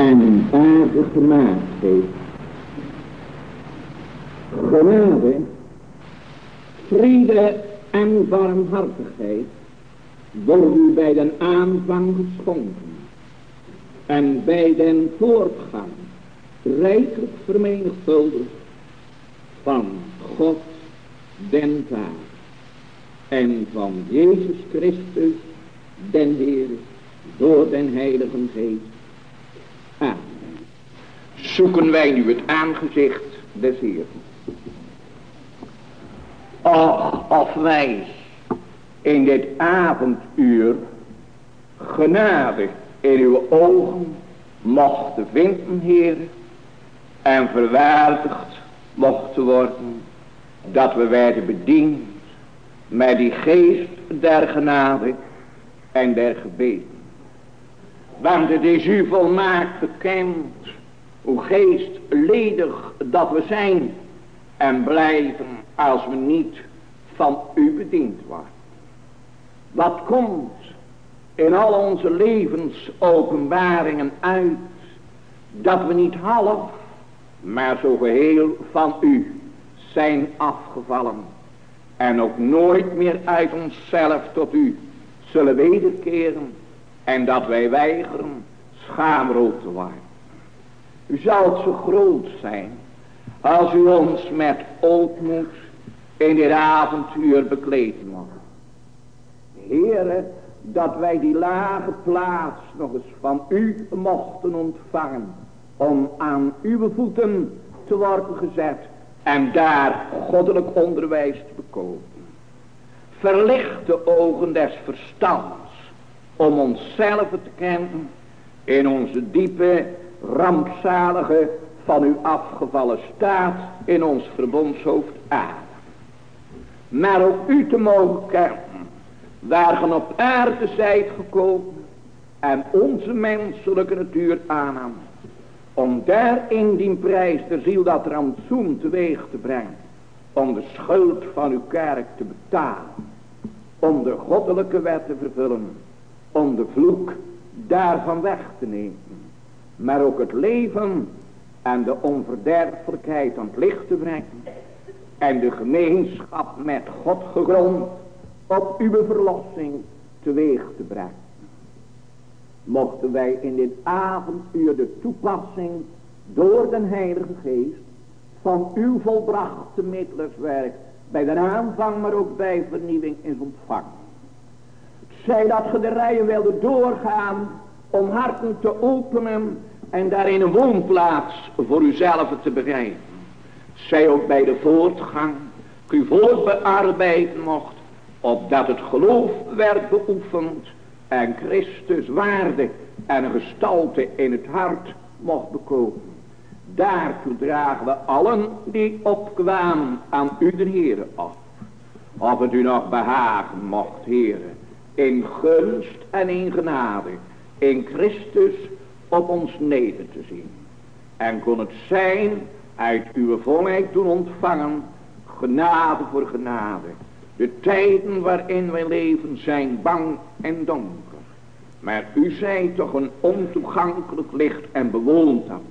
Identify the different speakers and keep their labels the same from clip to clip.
Speaker 1: en aardig gemaakt heeft. Genade, vrede en barmhartigheid wordt u bij den aanvang geschonken en bij den voortgang rijkelijk vermenigvuldigd van God den Vader en van Jezus Christus den Heer door den Heilige Geest. Amen. Zoeken wij nu het aangezicht des Heeren. Och, of wij in dit avonduur genade in uw ogen mochten vinden, Heer, en verwaardigd mochten worden, dat we werden bediend met die geest der genade en der gebeden. Het is u volmaakt bekend, hoe geestledig dat we zijn en blijven als we niet van u bediend worden. Wat komt in al onze levensopenbaringen uit, dat we niet half, maar zo geheel van u zijn afgevallen en ook nooit meer uit onszelf tot u zullen wederkeren en dat wij weigeren schaamrood te worden. U zal zo groot zijn als u ons met ootmoed in dit avontuur bekleden mag. Heere, dat wij die lage plaats nog eens van u mochten ontvangen, om aan uw voeten te worden gezet en daar goddelijk onderwijs te bekomen. Verlicht de ogen des verstands om onszelf te kennen in onze diepe, rampzalige, van u afgevallen staat in ons verbondshoofd aarde. Maar ook u te mogen kennen, waar op aarde zijt gekomen en onze menselijke natuur aannam om daar in die prijs de ziel dat rantsoen teweeg te brengen. Om de schuld van uw kerk te betalen. Om de goddelijke wet te vervullen. Om de vloek daarvan weg te nemen. Maar ook het leven en de onverderfelijkheid aan het licht te brengen. En de gemeenschap met God gegrond op uw verlossing teweeg te brengen mochten wij in dit avonduur de toepassing door den Heilige Geest van uw volbrachte middelerswerk bij de aanvang, maar ook bij vernieuwing is ontvangen. Zij dat ge de rijen wilde doorgaan om harten te openen en daarin een woonplaats voor uzelf te bereiden. Zij ook bij de voortgang u voortbearbeiden mocht, opdat het geloof werd beoefend en Christus waarde en gestalte in het hart mocht bekomen. Daartoe dragen we allen die opkwamen aan u de Heere af. Of het u nog behagen mocht, Heere, in gunst en in genade, in Christus op ons neder te zien. En kon het zijn uit uw volheid doen ontvangen, genade voor genade, de tijden waarin wij leven zijn bang en donker. Maar u zijt toch een ontoegankelijk licht en bewoont dan.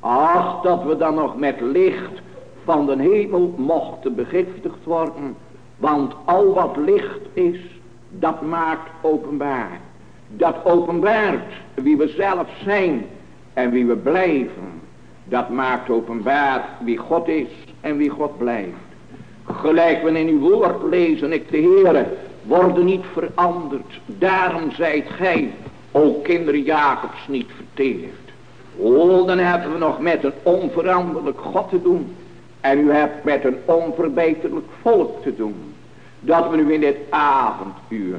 Speaker 1: Ach, dat we dan nog met licht van de hemel mochten begiftigd worden. Want al wat licht is, dat maakt openbaar. Dat openbaart wie we zelf zijn en wie we blijven. Dat maakt openbaar wie God is en wie God blijft. Gelijk we in uw woord lezen, ik de Heere, worden niet veranderd. Daarom zijt gij, o kinderen Jacobs, niet verteerd. O, dan hebben we nog met een onveranderlijk God te doen. En u hebt met een onverbeterlijk volk te doen. Dat we nu in dit avonduur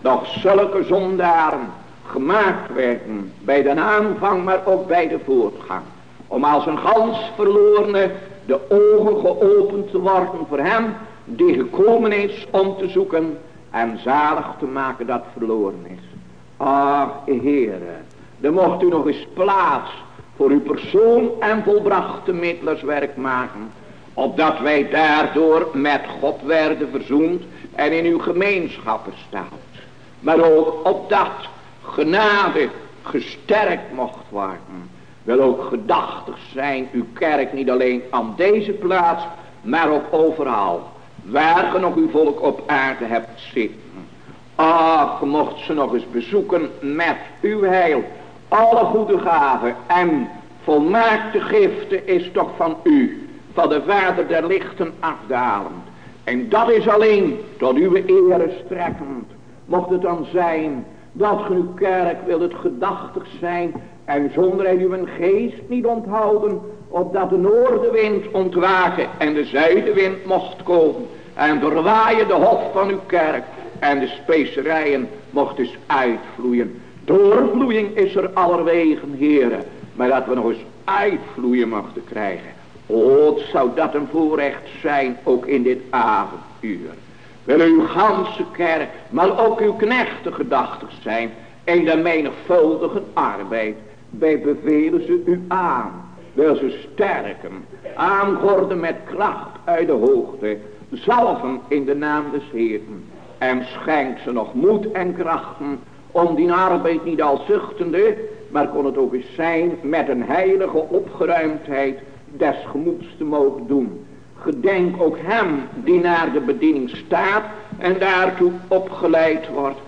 Speaker 1: nog zulke zondaren gemaakt werden. Bij de aanvang, maar ook bij de voortgang. Om als een gans verlorene de ogen geopend te worden voor hem die gekomen is om te zoeken en zalig te maken dat verloren is. Ach, Heere, dan mocht u nog eens plaats voor uw persoon en volbrachte middelerswerk maken, opdat wij daardoor met God werden verzoend en in uw gemeenschappen staan. Maar ook opdat genade gesterkt mocht worden wil ook gedachtig zijn, uw kerk niet alleen aan deze plaats, maar ook overal. Waar ge nog uw volk op aarde hebt zitten. Ach, mocht ze nog eens bezoeken met uw heil. Alle goede gaven en volmaakte giften is toch van u. Van de vader der lichten afdalend. En dat is alleen tot uw ere strekkend. Mocht het dan zijn dat ge uw kerk wil het gedachtig zijn. En zonder hij uw geest niet onthouden. Opdat de noordenwind ontwaken en de zuidenwind mocht komen. En doorwaaien de hof van uw kerk. En de specerijen mocht dus uitvloeien. Doorvloeiing is er allerwegen, heren. Maar dat we nog eens uitvloeien mochten krijgen. O, zou dat een voorrecht zijn, ook in dit avonduur. Wil uw ganse kerk, maar ook uw knechten gedachtig zijn. In de menigvuldige arbeid. Bij bevelen ze u aan. Wil ze sterken. Aangorden met kracht uit de hoogte. Zalven in de naam des Heeren. En schenk ze nog moed en krachten. Om die arbeid niet al zuchtende. Maar kon het ook eens zijn met een heilige opgeruimdheid. Des gemoeds te mogen doen. Gedenk ook hem die naar de bediening staat. En daartoe opgeleid wordt.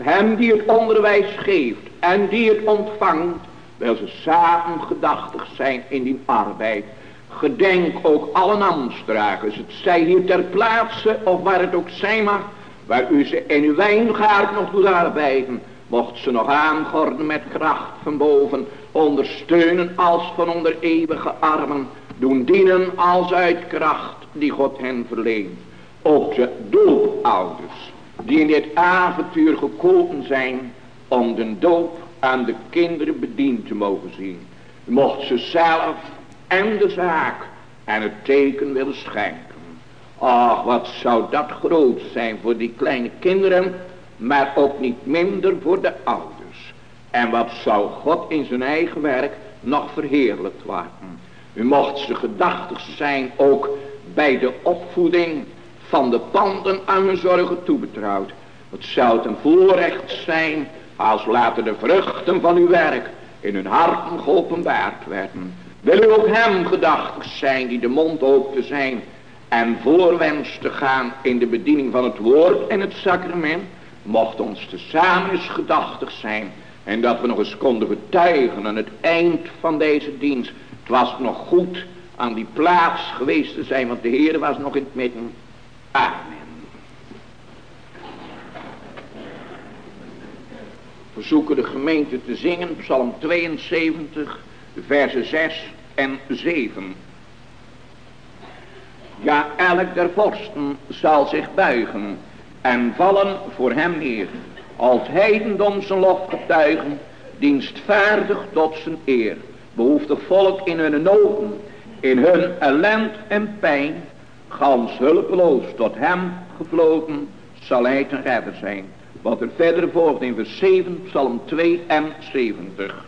Speaker 1: Hem die het onderwijs geeft. En die het ontvangt. Wil ze samen gedachtig zijn in die arbeid. Gedenk ook alle namensdragers. Het zij hier ter plaatse of waar het ook zijn mag. Waar u ze in uw wijngaard nog doet arbeiden. Mocht ze nog aangorden met kracht van boven. Ondersteunen als van onder eeuwige armen. Doen dienen als uit kracht die God hen verleent. Ook de doopouders. Die in dit avontuur gekomen zijn. Om de doop aan de kinderen bediend te mogen zien. Mocht ze zelf en de zaak en het teken willen schenken. Ach, wat zou dat groot zijn voor die kleine kinderen, maar ook niet minder voor de ouders. En wat zou God in zijn eigen werk nog verheerlijkt worden. U mocht ze gedachtig zijn ook bij de opvoeding van de panden aan hun zorgen toebetrouwd. Het zou een voorrecht zijn als later de vruchten van uw werk in hun harten geopenbaard werden. Wil u ook hem gedachtig zijn die de mond open te zijn en voorwens te gaan in de bediening van het woord en het sacrament. Mocht ons tezamen eens gedachtig zijn en dat we nog eens konden getuigen aan het eind van deze dienst. Het was nog goed aan die plaats geweest te zijn, want de Heer was nog in het midden. Amen. We zoeken de gemeente te zingen, Psalm 72, versen 6 en 7. Ja, elk der vorsten zal zich buigen en vallen voor hem neer. Als heidendom zijn lof getuigen, dienstvaardig tot zijn eer. Behoeft het volk in hun noden, in hun ellend en pijn, gans hulpeloos tot hem gevlogen, zal hij ten redder zijn. Wat er verder volgt in vers 7, psalm 72.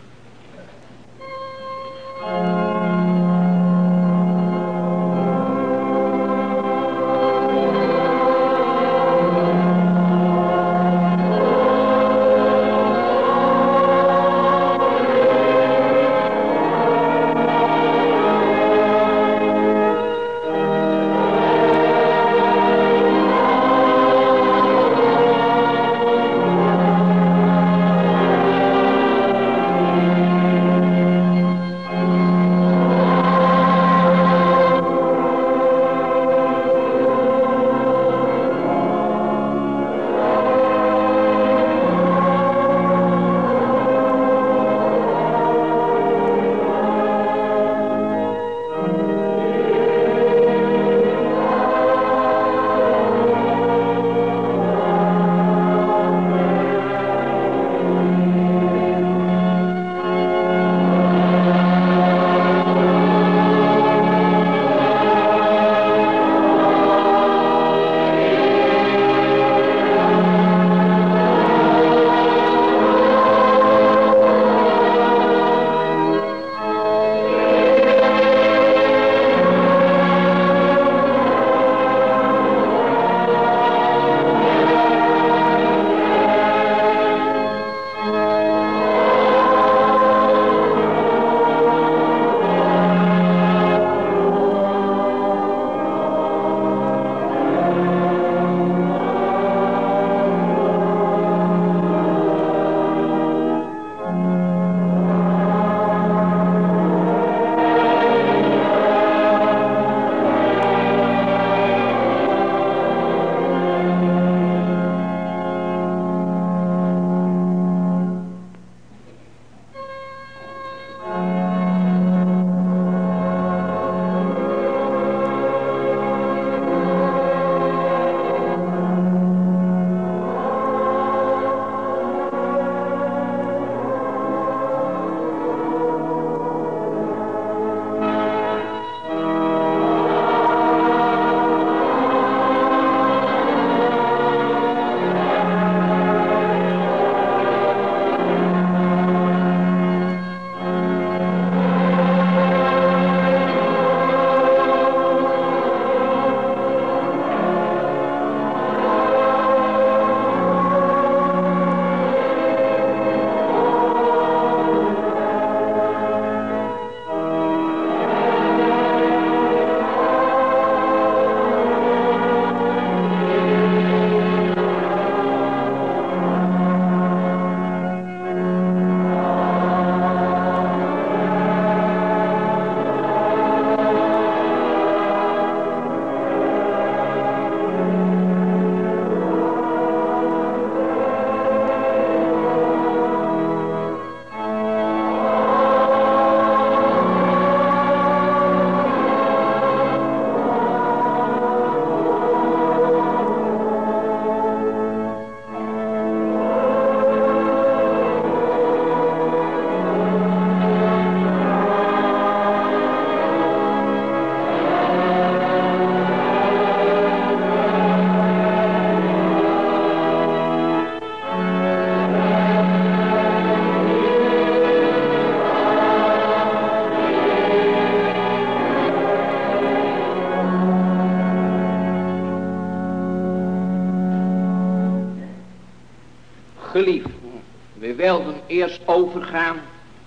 Speaker 1: Overgaan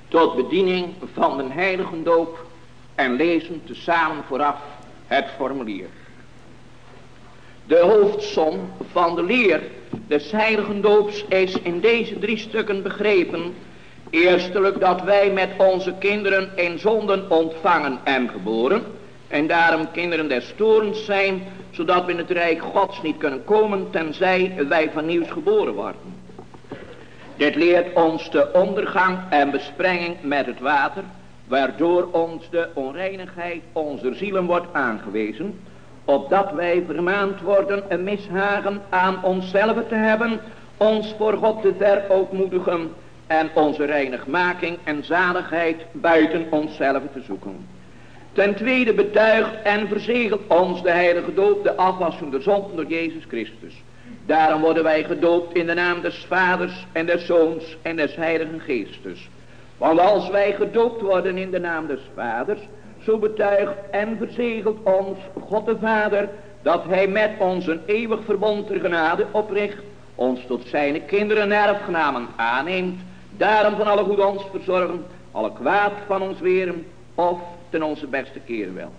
Speaker 1: tot bediening van de heilige doop en lezen tezamen vooraf het formulier. De hoofdsom van de leer des doops is in deze drie stukken begrepen. Eerstelijk dat wij met onze kinderen in zonden ontvangen en geboren. En daarom kinderen des torens zijn. Zodat we in het rijk gods niet kunnen komen tenzij wij van nieuws geboren worden. Dit leert ons de ondergang en besprenging met het water. Waardoor ons de onreinigheid onze zielen wordt aangewezen opdat wij vermaand worden een mishagen aan onszelf te hebben, ons voor God te verootmoedigen en onze reinigmaking en zaligheid buiten onszelf te zoeken. Ten tweede betuigt en verzegelt ons de heilige doop de afwassing der zonden door Jezus Christus. Daarom worden wij gedoopt in de naam des Vaders en des Zoons en des Heiligen Geestes. Want als wij gedoopt worden in de naam des Vaders, zo betuigt en verzegelt ons God de Vader, dat hij met ons een eeuwig verbond ter genade opricht, ons tot zijn kinderen erfgenamen aanneemt, daarom van alle goed ons verzorgen, alle kwaad van ons weren, of ten onze beste keren wel.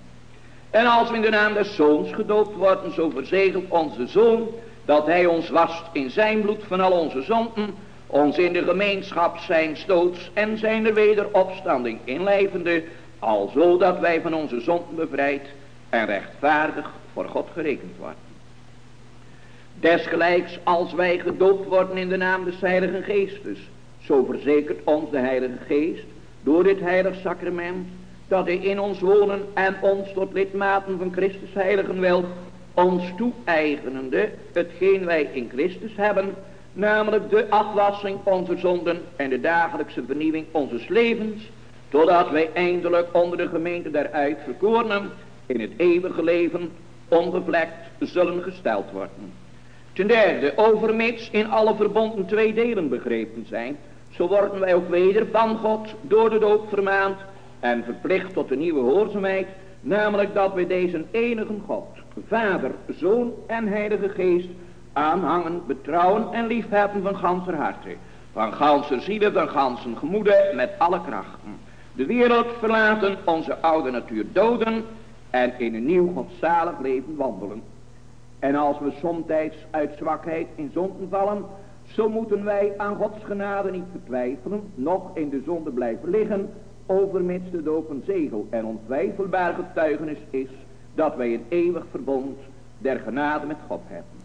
Speaker 1: En als we in de naam des Zoons gedoopt worden, zo verzegelt onze Zoon, dat hij ons wast in zijn bloed van al onze zonden, ons in de gemeenschap zijn stoots en zijn wederopstanding inlijvende, Alzo dat wij van onze zonden bevrijd en rechtvaardig voor God gerekend worden. Desgelijks als wij gedoopt worden in de naam des Heiligen Geestes. Zo verzekert ons de Heilige Geest door dit heilig sacrament. Dat hij in ons wonen en ons tot lidmaten van Christus heiligen wil. Ons toe-eigenende hetgeen wij in Christus hebben. Namelijk de afwassing onze zonden en de dagelijkse vernieuwing onze levens Totdat wij eindelijk onder de gemeente der uitverkorenen in het eeuwige leven onbevlekt zullen gesteld worden. Ten derde, overmits in alle verbonden twee delen begrepen zijn, zo worden wij ook weder van God door de doop vermaand en verplicht tot de nieuwe hoorzaamheid, namelijk dat wij deze enige God, Vader, Zoon en Heilige Geest aanhangen, betrouwen en liefhebben van ganser harte, van ganser zielen, van ganser gemoede, met alle krachten de wereld verlaten, onze oude natuur doden en in een nieuw godzalig leven wandelen. En als we somtijds uit zwakheid in zonden vallen, zo moeten wij aan Gods genade niet vertwijfelen, nog in de zonde blijven liggen, overmits de doop een zegel en ontwijfelbaar getuigenis is, dat wij een eeuwig verbond der genade met God hebben.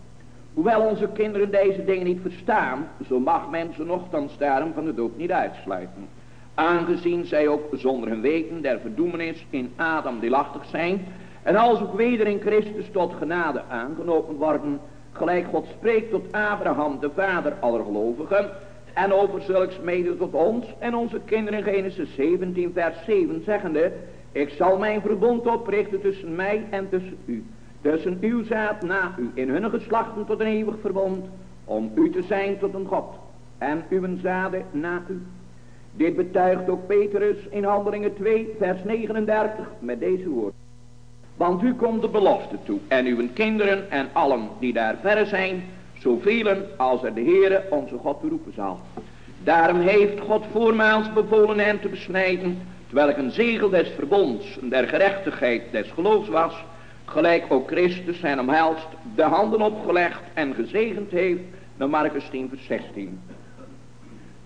Speaker 1: Hoewel onze kinderen deze dingen niet verstaan, zo mag men ze nogthans daarom van de doop niet uitsluiten. Aangezien zij ook zonder hun weten der verdoemenis in Adam deelachtig zijn. En als ook weder in Christus tot genade aangenomen worden. Gelijk God spreekt tot Abraham de vader aller gelovigen. En over zulks mede tot ons en onze kinderen in Genesis 17 vers 7 zeggende. Ik zal mijn verbond oprichten tussen mij en tussen u. Tussen uw zaad na u in hun geslachten tot een eeuwig verbond. Om u te zijn tot een God. En uw zaden na u. Dit betuigt ook Petrus in handelingen 2 vers 39 met deze woorden. Want u komt de belofte toe en uw kinderen en allen die daar verre zijn, zoveel als er de Heere onze God roepen zal. Daarom heeft God voormaals bevolen hen te besnijden, terwijl een zegel des verbonds en der gerechtigheid des geloofs was, gelijk ook Christus zijn omhelst, de handen opgelegd en gezegend heeft, naar Marcus 10 vers 16.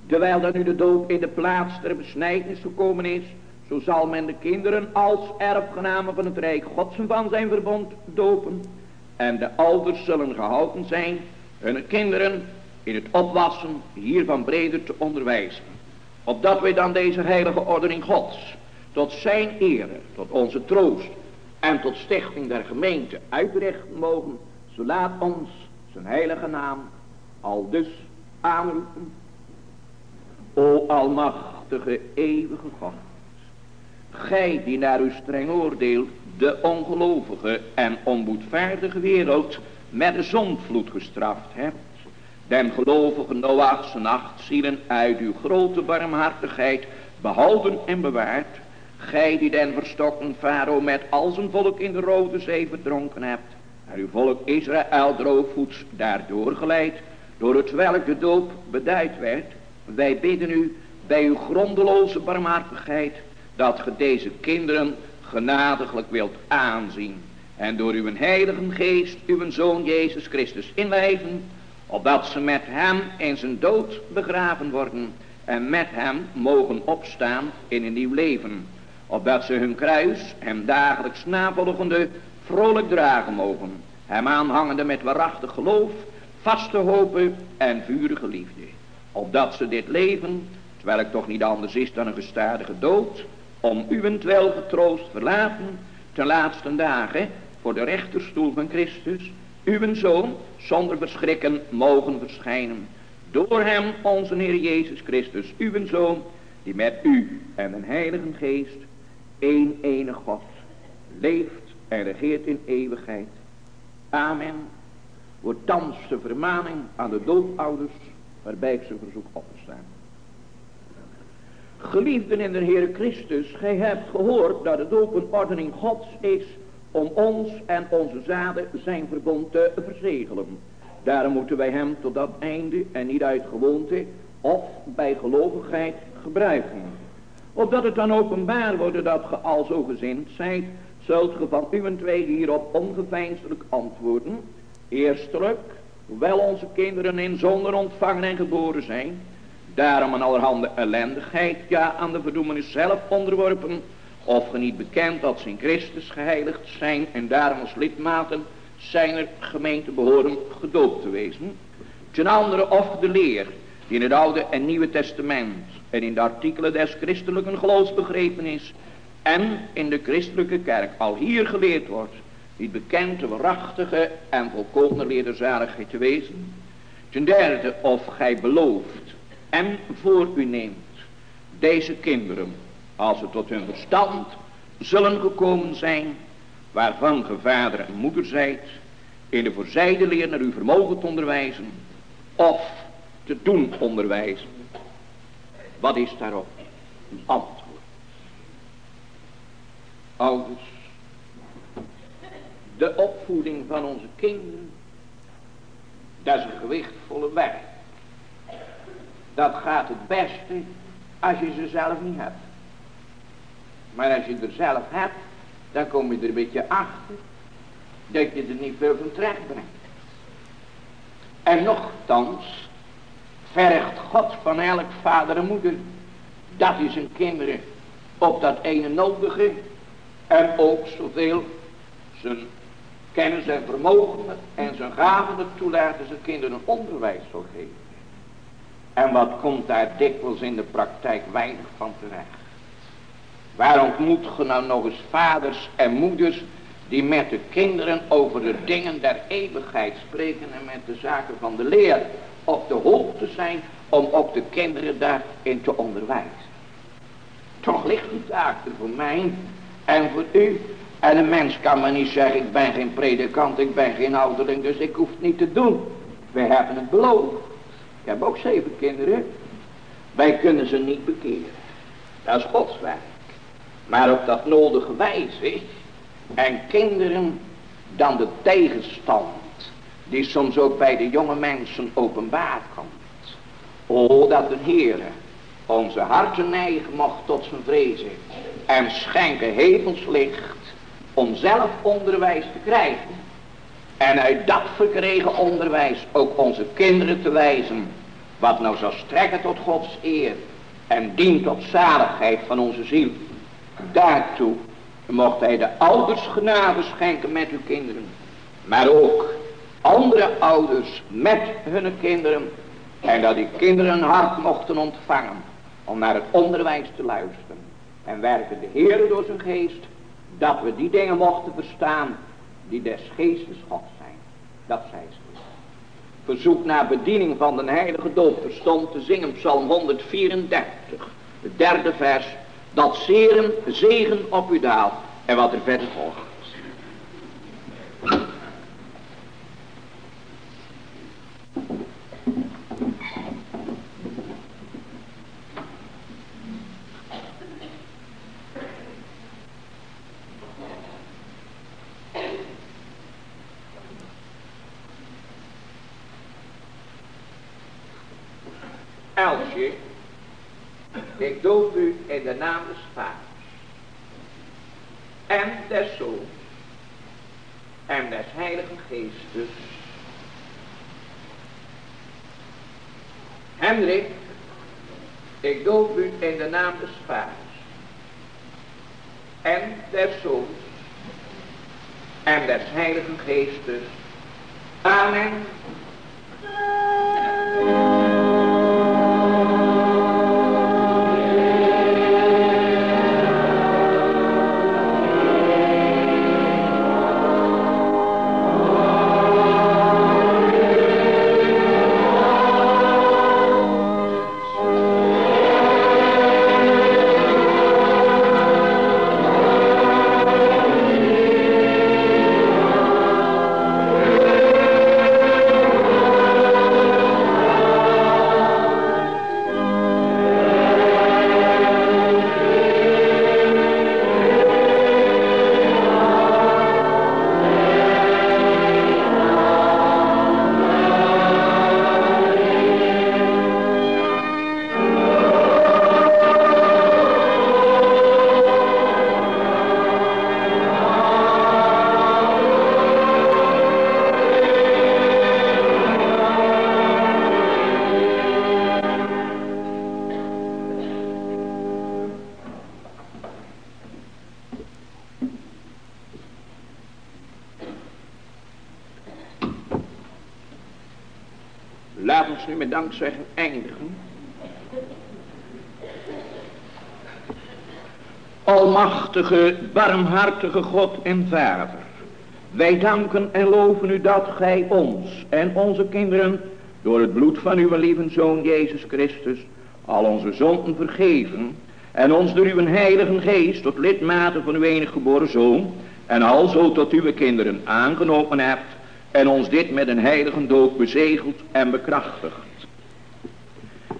Speaker 1: Terwijl dan nu de doop in de plaats der besnijdenis gekomen is, zo zal men de kinderen als erfgenamen van het Rijk Gods van zijn verbond dopen. En de ouders zullen gehouden zijn hun kinderen in het opwassen hiervan breder te onderwijzen. Opdat wij dan deze heilige ordening Gods tot zijn ere, tot onze troost en tot stichting der gemeente uitrichten mogen. Zo laat ons zijn heilige naam al dus aanroepen O almachtige eeuwige God. Gij die naar uw streng oordeel de ongelovige en onboedvaardige wereld met de zonvloed gestraft hebt. Den gelovigen Noach's acht zielen uit uw grote barmhartigheid behouden en bewaard. Gij die den verstokken Farao met al zijn volk in de Rode Zee verdronken hebt. En uw volk Israël droogvoets daardoor geleid door het welk de doop beduid werd. Wij bidden u bij uw grondeloze barmhartigheid dat ge deze kinderen genadiglijk wilt aanzien. En door uw heilige geest uw zoon Jezus Christus inwijven. Opdat ze met hem in zijn dood begraven worden. En met hem mogen opstaan in een nieuw leven. Opdat ze hun kruis hem dagelijks navolgende vrolijk dragen mogen. Hem aanhangende met waarachtig geloof, vaste hopen en vurige liefde. Opdat ze dit leven, terwijl het toch niet anders is dan een gestadige dood, om uwentwel getroost verlaten, ten laatste dagen, voor de rechterstoel van Christus, uw zoon, zonder verschrikken mogen verschijnen. Door hem, onze Heer Jezus Christus, uw zoon, die met u en een heilige geest, één enige God, leeft en regeert in eeuwigheid. Amen. Wordt thans de vermaning aan de doodouders, waarbij ik ze verzoek op te staan. Geliefden in de Heer Christus, gij hebt gehoord dat de doop een ordening Gods is om ons en onze zaden zijn verbond te verzegelen. Daarom moeten wij hem tot dat einde en niet uit gewoonte of bij gelovigheid gebruiken. Opdat het dan openbaar wordt dat ge al zo gezind zijt, zult ge van twee hierop ongeveinselijk antwoorden. Eerstelijk, hoewel onze kinderen in zonder ontvangen en geboren zijn, daarom een allerhande ellendigheid, ja aan de verdoemenis zelf onderworpen, of ge niet bekend dat ze in Christus geheiligd zijn en daarom als lidmaten zijner gemeente behoren gedoopt te wezen. Ten andere of de leer die in het Oude en Nieuwe Testament en in de artikelen des christelijke geloofs begrepen is en in de christelijke kerk al hier geleerd wordt, niet bekend de waarachtige en volkomen leerderzaligheid te wezen. Ten derde of gij belooft en voor u neemt deze kinderen als ze tot hun verstand zullen gekomen zijn, waarvan ge vader en moeder zijt, in de voorzijde leer naar uw vermogen te onderwijzen, of te doen onderwijzen. Wat is daarop? Een antwoord. Ouders, de opvoeding van onze kinderen, dat is een gewichtvolle werk. Dat gaat het beste als je ze zelf niet hebt. Maar als je er zelf hebt, dan kom je er een beetje achter dat je er niet veel van terecht brengt. En nogthans vergt God van elk vader en moeder dat hij zijn kinderen op dat ene nodige en ook zoveel zijn kennis en vermogen en zijn gaven ertoe laten zijn kinderen onderwijs zal geven. En wat komt daar dikwijls in de praktijk weinig van terecht. Waarom moet ge nou nog eens vaders en moeders die met de kinderen over de dingen der eeuwigheid spreken en met de zaken van de leer op de hoogte zijn om ook de kinderen daarin te onderwijzen. Toch ligt die taak er voor mij en voor u. En een mens kan me niet zeggen, ik ben geen predikant, ik ben geen ouderling, dus ik hoef het niet te doen. Wij hebben het beloofd. Ik heb ook zeven kinderen. Wij kunnen ze niet bekeren. Dat is Gods werk. Maar op dat nodige wijze en kinderen dan de tegenstand die soms ook bij de jonge mensen openbaar komt. O dat de Heere onze harten neigen mocht tot zijn vrezen en schenken hevelslicht om zelf onderwijs te krijgen. En uit dat verkregen onderwijs ook onze kinderen te wijzen, wat nou zal strekken tot Gods eer en dient tot zaligheid van onze ziel. Daartoe mocht hij de ouders genade schenken met uw kinderen. Maar ook andere ouders met hun kinderen. En dat die kinderen een hart mochten ontvangen. Om naar het onderwijs te luisteren. En werken de Heer door zijn geest. Dat we die dingen mochten verstaan. Die des geestes God zijn. Dat zij ze. Verzoek naar bediening van de heilige doop. Verstond te zingen psalm 134. De derde vers dat zeren zegen op u daalt. En wat er verder volgt. Barmhartige God en Vader. Wij danken en loven u dat gij ons en onze kinderen door het bloed van uw lieve Zoon Jezus Christus al onze zonden vergeven en ons door uw heilige geest tot lidmaten van uw enige geboren Zoon en alzo tot uw kinderen aangenomen hebt en ons dit met een heilige doop bezegeld en bekrachtigd.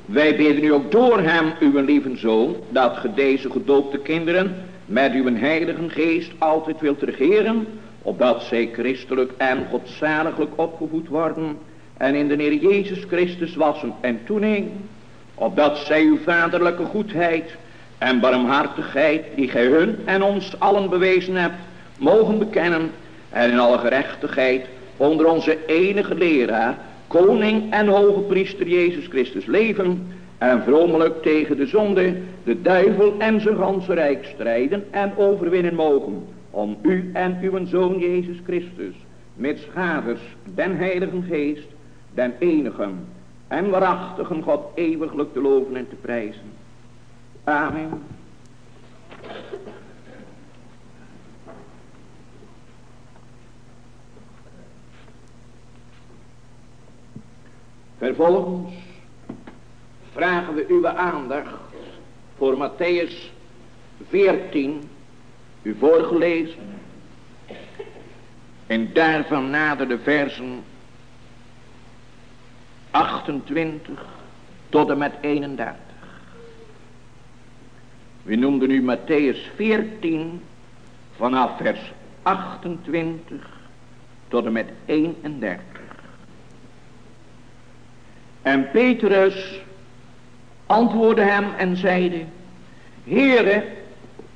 Speaker 1: Wij bidden u ook door hem, uw lieve zoon, dat ge deze gedoopte kinderen met uw heilige geest altijd wilt regeren, opdat zij christelijk en godzaliglijk opgevoed worden en in de Heer Jezus Christus wassen en toenemen, opdat zij uw vaderlijke goedheid en barmhartigheid, die gij hun en ons allen bewezen hebt, mogen bekennen en in alle gerechtigheid onder onze enige leraar, koning en hoge priester Jezus Christus leven en vromelijk tegen de zonde, de duivel en zijn ganse rijk strijden en overwinnen mogen, om u en uw zoon Jezus Christus, met schaders, den heiligen geest, den enigen en waarachtigen God eeuwiglijk te loven en te prijzen. Amen. Vervolgens vragen we uw aandacht voor Matthäus 14, u voorgelezen. En daarvan nader de versen 28 tot en met 31. We noemden nu Matthäus 14 vanaf vers 28 tot en met 31. En Petrus antwoordde hem en zeide, Heere,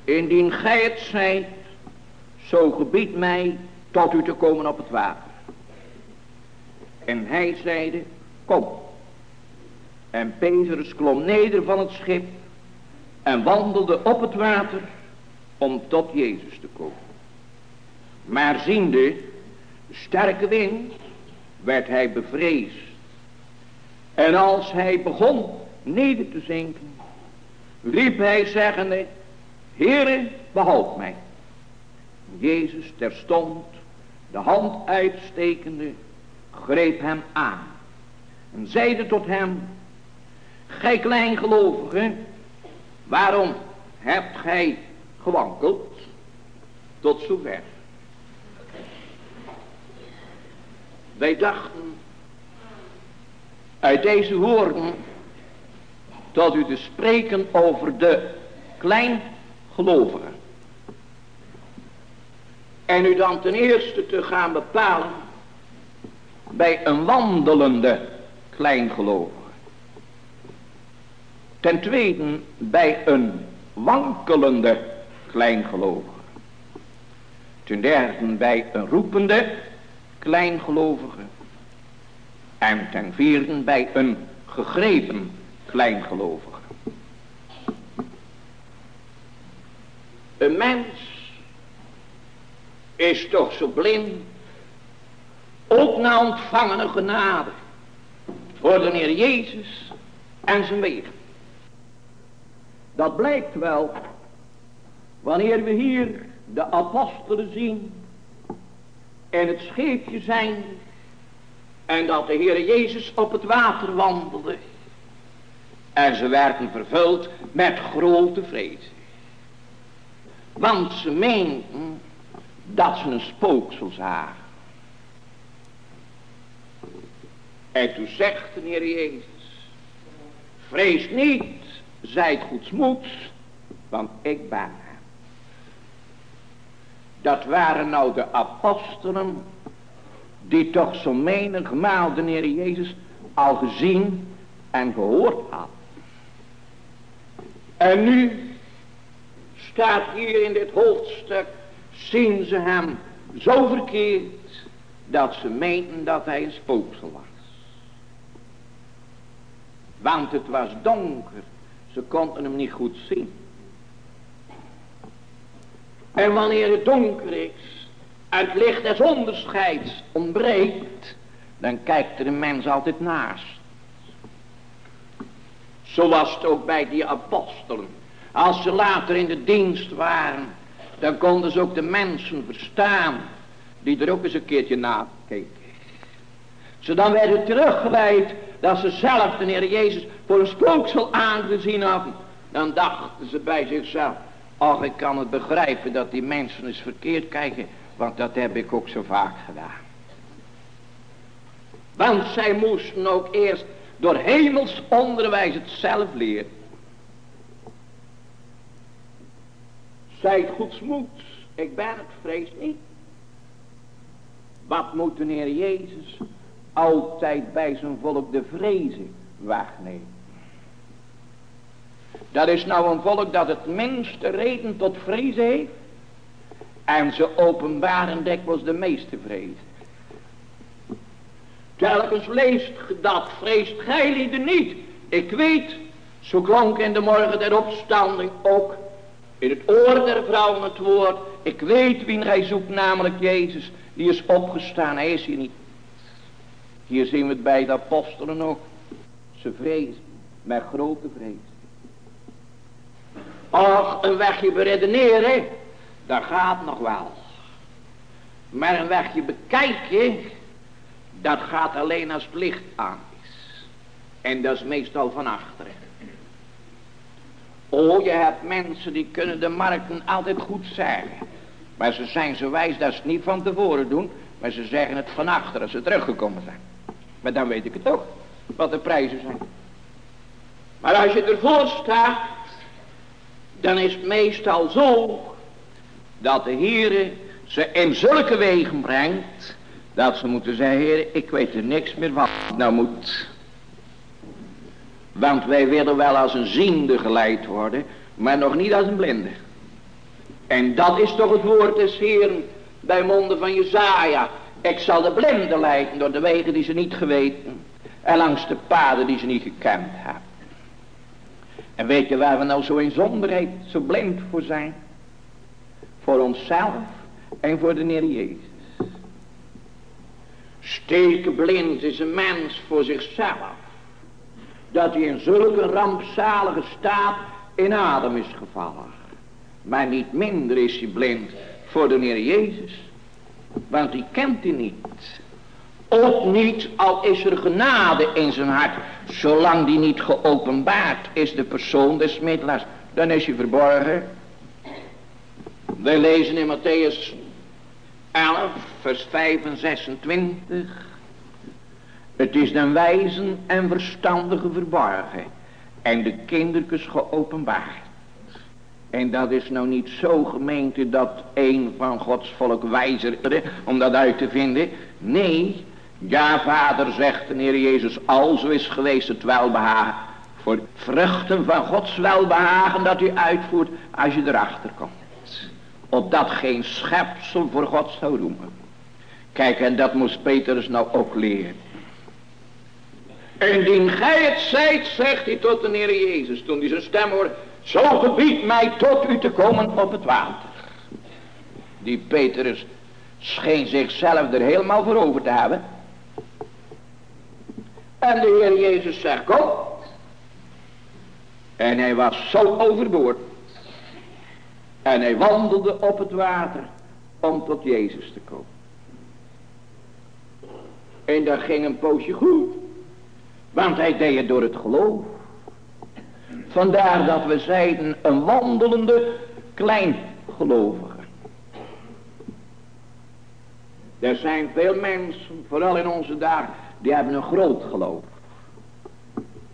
Speaker 1: indien gij het zijt, zo gebied mij tot u te komen op het water. En hij zeide, kom. En Petrus klom neder van het schip en wandelde op het water om tot Jezus te komen. Maar ziende de sterke wind werd hij bevreesd en als hij begon neder te zinken, riep hij zeggende, Heere, behoud mij. Jezus terstond, de hand uitstekende, greep hem aan. En zeide tot hem, Gij kleingelovige, waarom hebt gij gewankeld tot zover? Wij dachten uit deze woorden tot u te spreken over de kleingelovigen. En u dan ten eerste te gaan bepalen bij een wandelende kleingelovige. Ten tweede bij een wankelende kleingelovige. Ten derde bij een roepende kleingelovige. En ten vierde bij een gegrepen kleingelovige. Een mens is toch zo blind. Ook na ontvangene genade. Voor de Heer Jezus en zijn wegen. Dat blijkt wel. Wanneer we hier de apostelen zien. En het scheepje zijn. En dat de Heer Jezus op het water wandelde. En ze werden vervuld met grote vrees. Want ze meenden dat ze een spooksel zagen. En toen zegt de Heer Jezus. Vrees niet, zijt goedsmoeds, want ik ben hem. Dat waren nou de apostelen, die toch zo menigmaal de Heer Jezus al gezien en gehoord had. En nu staat hier in dit hoofdstuk, zien ze hem zo verkeerd, dat ze menen dat hij een spooksel was. Want het was donker, ze konden hem niet goed zien. En wanneer het donker is, het licht des onderscheids ontbreekt, dan kijkt er een mens altijd naast. Zo was het ook bij die apostelen. Als ze later in de dienst waren, dan konden ze ook de mensen verstaan, die er ook eens een keertje nakeken. Ze dan werden teruggeleid dat ze zelf de Heer Jezus voor een spooksel aangezien hadden. Dan dachten ze bij zichzelf, ach ik kan het begrijpen dat die mensen eens verkeerd kijken, want dat heb ik ook zo vaak gedaan. Want zij moesten ook eerst door hemels onderwijs het zelf leren. Zijt goedsmoeds, ik ben het, vrees niet. Wat moet de Heer Jezus altijd bij zijn volk de vrezen wegnemen? Dat is nou een volk dat het minste reden tot vrezen heeft. En ze openbaren dikwijls de meeste vrezen. Telkens leest dat, vreest gij lieden niet. Ik weet, zo klonk in de morgen der opstanding ook in het oor der vrouwen het woord. Ik weet wie hij zoekt, namelijk Jezus. Die is opgestaan, hij is hier niet. Hier zien we het bij de apostelen ook. Ze vrezen, met grote vrees. Och, een wegje beredeneren, dat gaat nog wel. Maar een wegje bekijken, dat gaat alleen als het licht aan is. En dat is meestal van achteren. Oh, je hebt mensen die kunnen de markten altijd goed zeggen. Maar ze zijn zo wijs dat ze het niet van tevoren doen. Maar ze zeggen het van achter als ze teruggekomen zijn. Maar dan weet ik het ook. Wat de prijzen zijn. Maar als je ervoor staat. Dan is het meestal zo. Dat de Heere ze in zulke wegen brengt. Dat ze moeten zeggen, Heer, ik weet er niks meer van. Nou moet. Want wij willen wel als een ziende geleid worden, maar nog niet als een blinde. En dat is toch het woord des Heeren bij monden van Jezaja. Ik zal de blinden leiden door de wegen die ze niet geweten. En langs de paden die ze niet gekend hebben. En weet je waar we nou zo in zonderheid zo blind voor zijn? Voor onszelf en voor de Heer Jezus. Steken blind is een mens voor zichzelf dat hij in zulke rampzalige staat in adem is gevallen. Maar niet minder is hij blind voor de Heer Jezus. Want die kent hij niet. Ook niet al is er genade in zijn hart. Zolang die niet geopenbaard is de persoon des middelaars. Dan is hij verborgen. Wij lezen in Matthäus 11 vers 5 en 26. Het is den wijzen en verstandige verborgen. En de kindertjes geopenbaard. En dat is nou niet zo gemeente dat een van Gods volk wijzer is om dat uit te vinden. Nee, ja vader zegt de Heer Jezus, al zo is geweest het welbehagen Voor vruchten van Gods welbehagen dat u uitvoert als je erachter komt. Opdat geen schepsel voor God zou roemen. Kijk, en dat moest Petrus nou ook leren. Indien gij het zijt, zegt hij tot de Heer Jezus, toen hij zijn stem hoorde, zo gebied mij tot u te komen op het water. Die Petrus scheen zichzelf er helemaal voor over te hebben. En de Heer Jezus zegt, kom. En hij was zo overboord. En hij wandelde op het water om tot Jezus te komen. En dat ging een poosje goed. Want hij deed het door het geloof. Vandaar dat we zeiden een wandelende kleingelovige. Er zijn veel mensen, vooral in onze dagen, die hebben een groot geloof.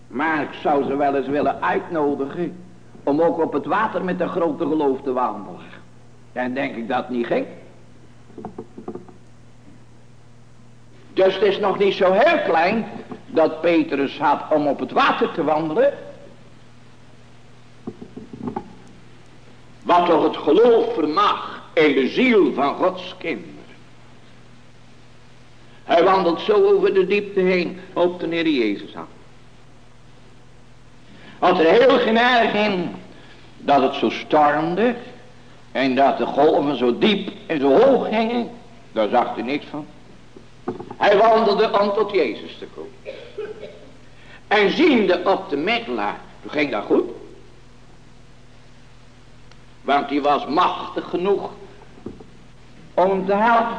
Speaker 1: Maar ik zou ze wel eens willen uitnodigen om ook op het water met een grote geloof te wandelen. Dan denk ik dat niet ging. Dus het is nog niet zo heel klein dat Petrus had om op het water te wandelen. Wat toch het geloof vermag in de ziel van Gods kinderen. Hij wandelt zo over de diepte heen op de Heer Jezus aan. Had er heel genadig in dat het zo stormde en dat de golven zo diep en zo hoog gingen. Daar zag hij niks van. Hij wandelde om tot Jezus te komen. En ziende op de middelaar, toen ging dat goed. Want die was machtig genoeg om te helpen.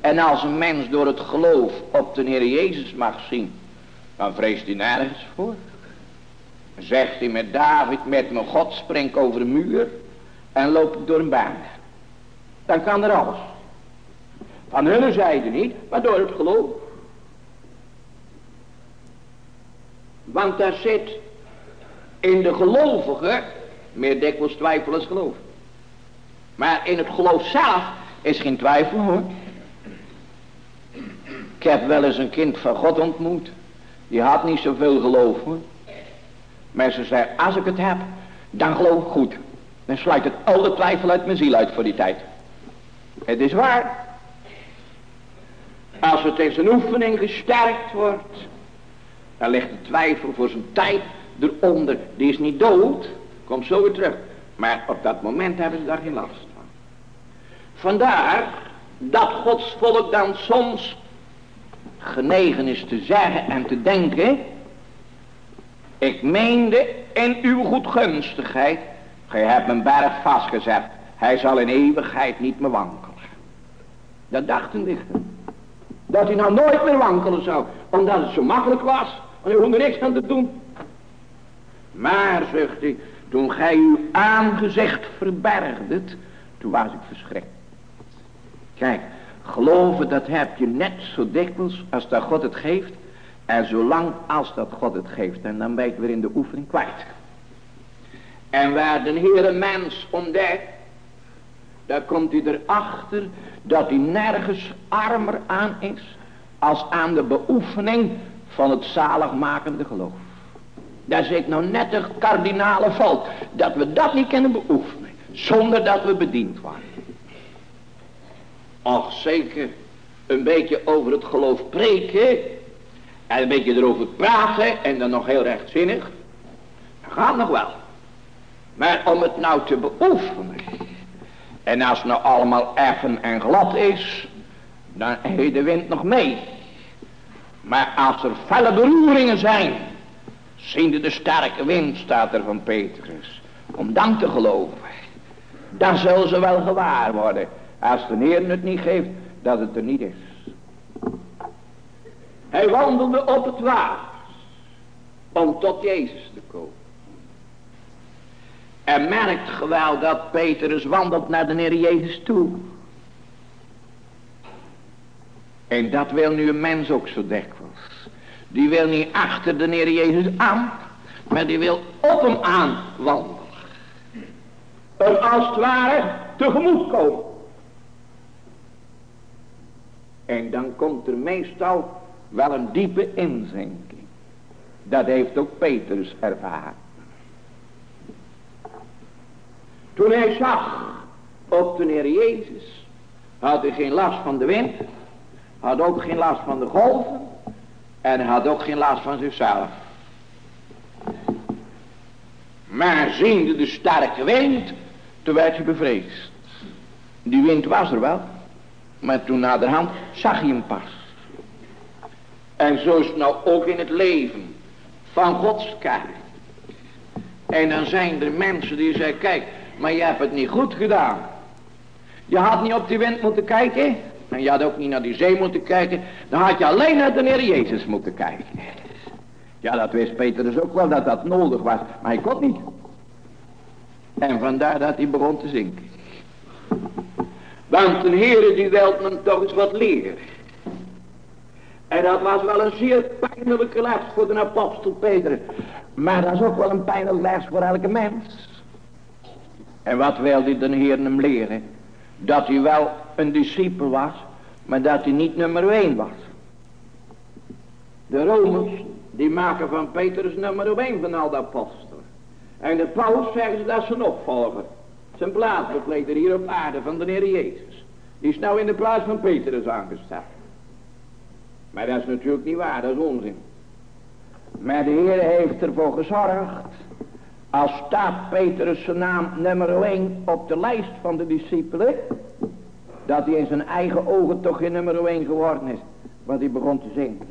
Speaker 1: En als een mens door het geloof op de Heer Jezus mag zien, dan vreest hij nergens voor. Zegt hij met David, met mijn God spring over de muur en loop ik door een baan. Dan kan er alles. Van hun zijde niet, maar door het geloof. Want daar zit in de gelovige meer dikwijls twijfel als geloof. Maar in het geloof zelf is geen twijfel hoor. Ik heb wel eens een kind van God ontmoet. Die had niet zoveel geloof hoor. Maar ze zei, als ik het heb, dan geloof ik goed. Dan sluit het al de twijfel uit mijn ziel uit voor die tijd. Het is waar. Als het in zijn oefening gesterkt wordt, dan ligt de twijfel voor zijn tijd eronder. Die is niet dood, komt zo weer terug. Maar op dat moment hebben ze daar geen last van. Vandaar dat Gods volk dan soms genegen is te zeggen en te denken. Ik meende in uw goedgunstigheid. Gij hebt mijn berg vastgezet. Hij zal in eeuwigheid niet meer wankelen. Dat dachten dichter. Dat hij nou nooit meer wankelen zou. Omdat het zo makkelijk was. Want hij hoefde niks aan te doen. Maar, zegt hij, toen gij uw aangezicht verbergdet, toen was ik verschrikt. Kijk, geloven dat heb je net zo dikwijls als dat God het geeft. En zolang als dat God het geeft. En dan ben je weer in de oefening kwijt. En waar de Heer een mens ontdekt. Dan komt hij erachter dat hij nergens armer aan is. Als aan de beoefening van het zaligmakende geloof. Daar zit nou net een kardinale fout. Dat we dat niet kunnen beoefenen. Zonder dat we bediend worden. Ach zeker een beetje over het geloof preken. En een beetje erover praten. En dan nog heel rechtzinnig. Dat gaat nog wel. Maar om het nou te beoefenen. En als het nou allemaal effen en glad is. Dan heet de wind nog mee. Maar als er felle beroeringen zijn. Ziende de sterke wind staat er van Petrus. Om dan te geloven. Dan zullen ze wel gewaar worden. Als de Heer het niet geeft. Dat het er niet is. Hij wandelde op het water. Om tot Jezus. En merkt geweld dat Petrus wandelt naar de Heer Jezus toe. En dat wil nu een mens ook zo dikwijls. Die wil niet achter de Heer Jezus aan, maar die wil op hem aan wandelen. En als het ware tegemoet komen. En dan komt er meestal wel een diepe inzinking. Dat heeft ook Petrus ervaren. Toen hij zag op de Heer Jezus, had hij geen last van de wind, had ook geen last van de golven en had ook geen last van zichzelf. Maar ziende de sterke wind, toen werd hij bevreesd. Die wind was er wel, maar toen naderhand zag hij hem pas. En zo is het nou ook in het leven van Gods kerk. En dan zijn er mensen die zeggen, kijk, maar je hebt het niet goed gedaan. Je had niet op die wind moeten kijken. En je had ook niet naar die zee moeten kijken. Dan had je alleen naar de Heer Jezus moeten kijken. Ja, dat wist Peter dus ook wel dat dat nodig was. Maar hij kon niet. En vandaar dat hij begon te zinken. Want de Heer die wilde hem toch eens wat leren. En dat was wel een zeer pijnlijke les voor de apostel Peter. Maar dat is ook wel een pijnlijke les voor elke mens. En wat wilde de Heer hem leren? Dat hij wel een discipel was, maar dat hij niet nummer 1 was. De Romans, die maken van Petrus nummer 1 van al de apostelen. En de paus zeggen ze dat is een opvolger. Zijn plaatsbekleder hier op aarde van de Heer Jezus. Die is nou in de plaats van Petrus aangesteld. Maar dat is natuurlijk niet waar, dat is onzin. Maar de Heer heeft ervoor gezorgd. Als staat Petrus zijn naam nummer 1 op de lijst van de discipelen. Dat hij in zijn eigen ogen toch geen nummer 1 geworden is. Want hij begon te zinken.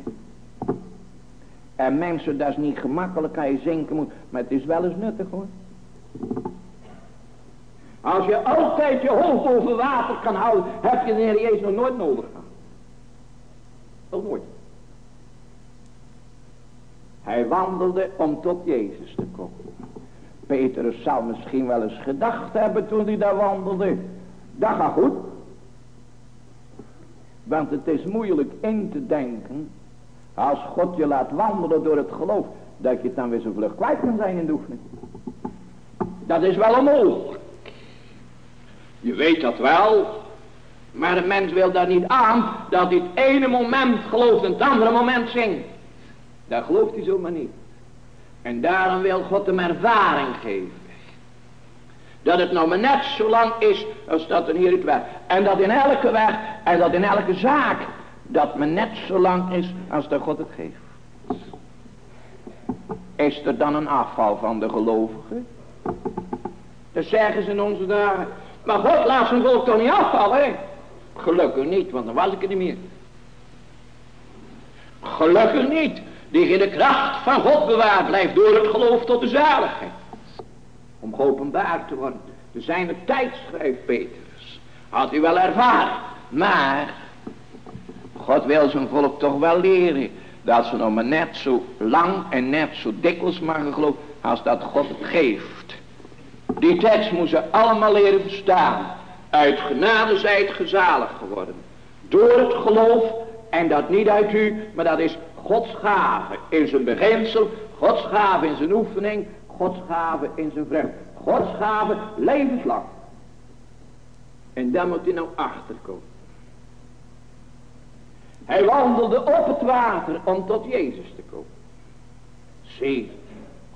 Speaker 1: En mensen, dat is niet gemakkelijk als je zinken moet. Maar het is wel eens nuttig hoor. Als je altijd je hoofd over water kan houden. Heb je de Heer Jezus nog nooit nodig gehad. Nog nooit. Hij wandelde om tot Jezus te komen. Petrus zou misschien wel eens gedacht hebben toen hij daar wandelde. Dat gaat goed. Want het is moeilijk in te denken. Als God je laat wandelen door het geloof. Dat je het dan weer zo vlug kwijt kan zijn in de oefening. Dat is wel onmogelijk. Je weet dat wel. Maar de mens wil daar niet aan. Dat hij het ene moment gelooft en het andere moment zingt. Dat gelooft hij zomaar niet. En daarom wil God hem ervaring geven. Dat het nou maar net zo lang is als dat er hier het werk. En dat in elke weg en dat in elke zaak. Dat men net zo lang is als dat God het geeft. Is er dan een afval van de gelovigen? Dat zeggen ze in onze dagen. Maar God laat zijn volk toch niet afvallen? Gelukkig niet, want dan was ik er niet meer. Gelukkig niet die in de kracht van God bewaard blijft door het geloof tot de zaligheid. Om geopenbaard te worden. Er zijn de tijd, schrijft Petrus. Had u wel ervaren. Maar God wil zijn volk toch wel leren. Dat ze nog maar net zo lang en net zo dikwijls mogen geloven als dat God het geeft. Die tekst moeten ze allemaal leren verstaan. Uit genade zijt gezalig geworden. Door het geloof en dat niet uit u, maar dat is Gods gave in zijn beginsel, Gods gave in zijn oefening, Gods gave in zijn vrucht. Gods gave levenslang. En daar moet hij nou achterkomen. Hij wandelde op het water om tot Jezus te komen. Zie,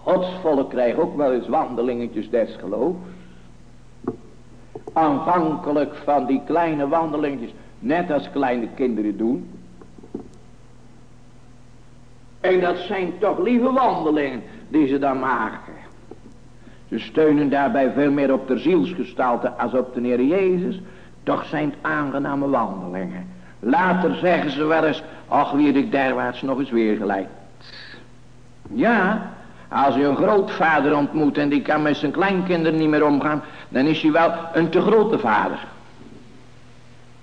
Speaker 1: Gods volk krijgt ook wel eens wandelingetjes des geloofs. Aanvankelijk van die kleine wandelingetjes, net als kleine kinderen doen. En dat zijn toch lieve wandelingen die ze dan maken. Ze steunen daarbij veel meer op de zielsgestalte als op de Heer Jezus. Toch zijn het aangename wandelingen. Later zeggen ze wel eens, ach wie ik derwaarts nog eens weer gelijk. Ja, als je een grootvader ontmoet en die kan met zijn kleinkinderen niet meer omgaan, dan is hij wel een te grote vader.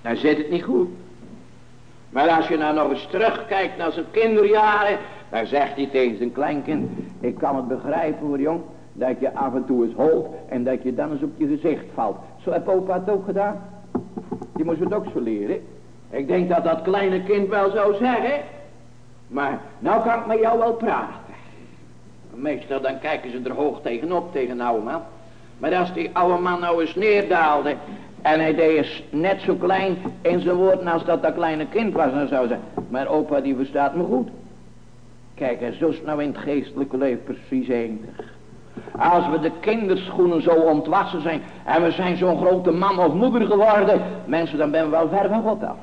Speaker 1: Dan zit het niet goed. Maar als je nou nog eens terugkijkt naar zijn kinderjaren, dan zegt hij tegen zijn kleinkind, ik kan het begrijpen hoor jong, dat je af en toe eens holt en dat je dan eens op je gezicht valt. Zo heb opa het ook gedaan. Die moest het ook zo leren. Ik denk dat dat kleine kind wel zou zeggen. Maar nou kan ik met jou wel praten. Meestal dan kijken ze er hoog tegenop tegen een oude man. Maar als die oude man nou eens neerdaalde en hij deed net zo klein in zijn woorden als dat dat kleine kind was, dan zou ze. Maar opa die verstaat me goed. Kijk, en zo is nou in het geestelijke leven precies enig. Als we de kinderschoenen zo ontwassen zijn en we zijn zo'n grote man of moeder geworden, mensen, dan ben we wel ver van God af.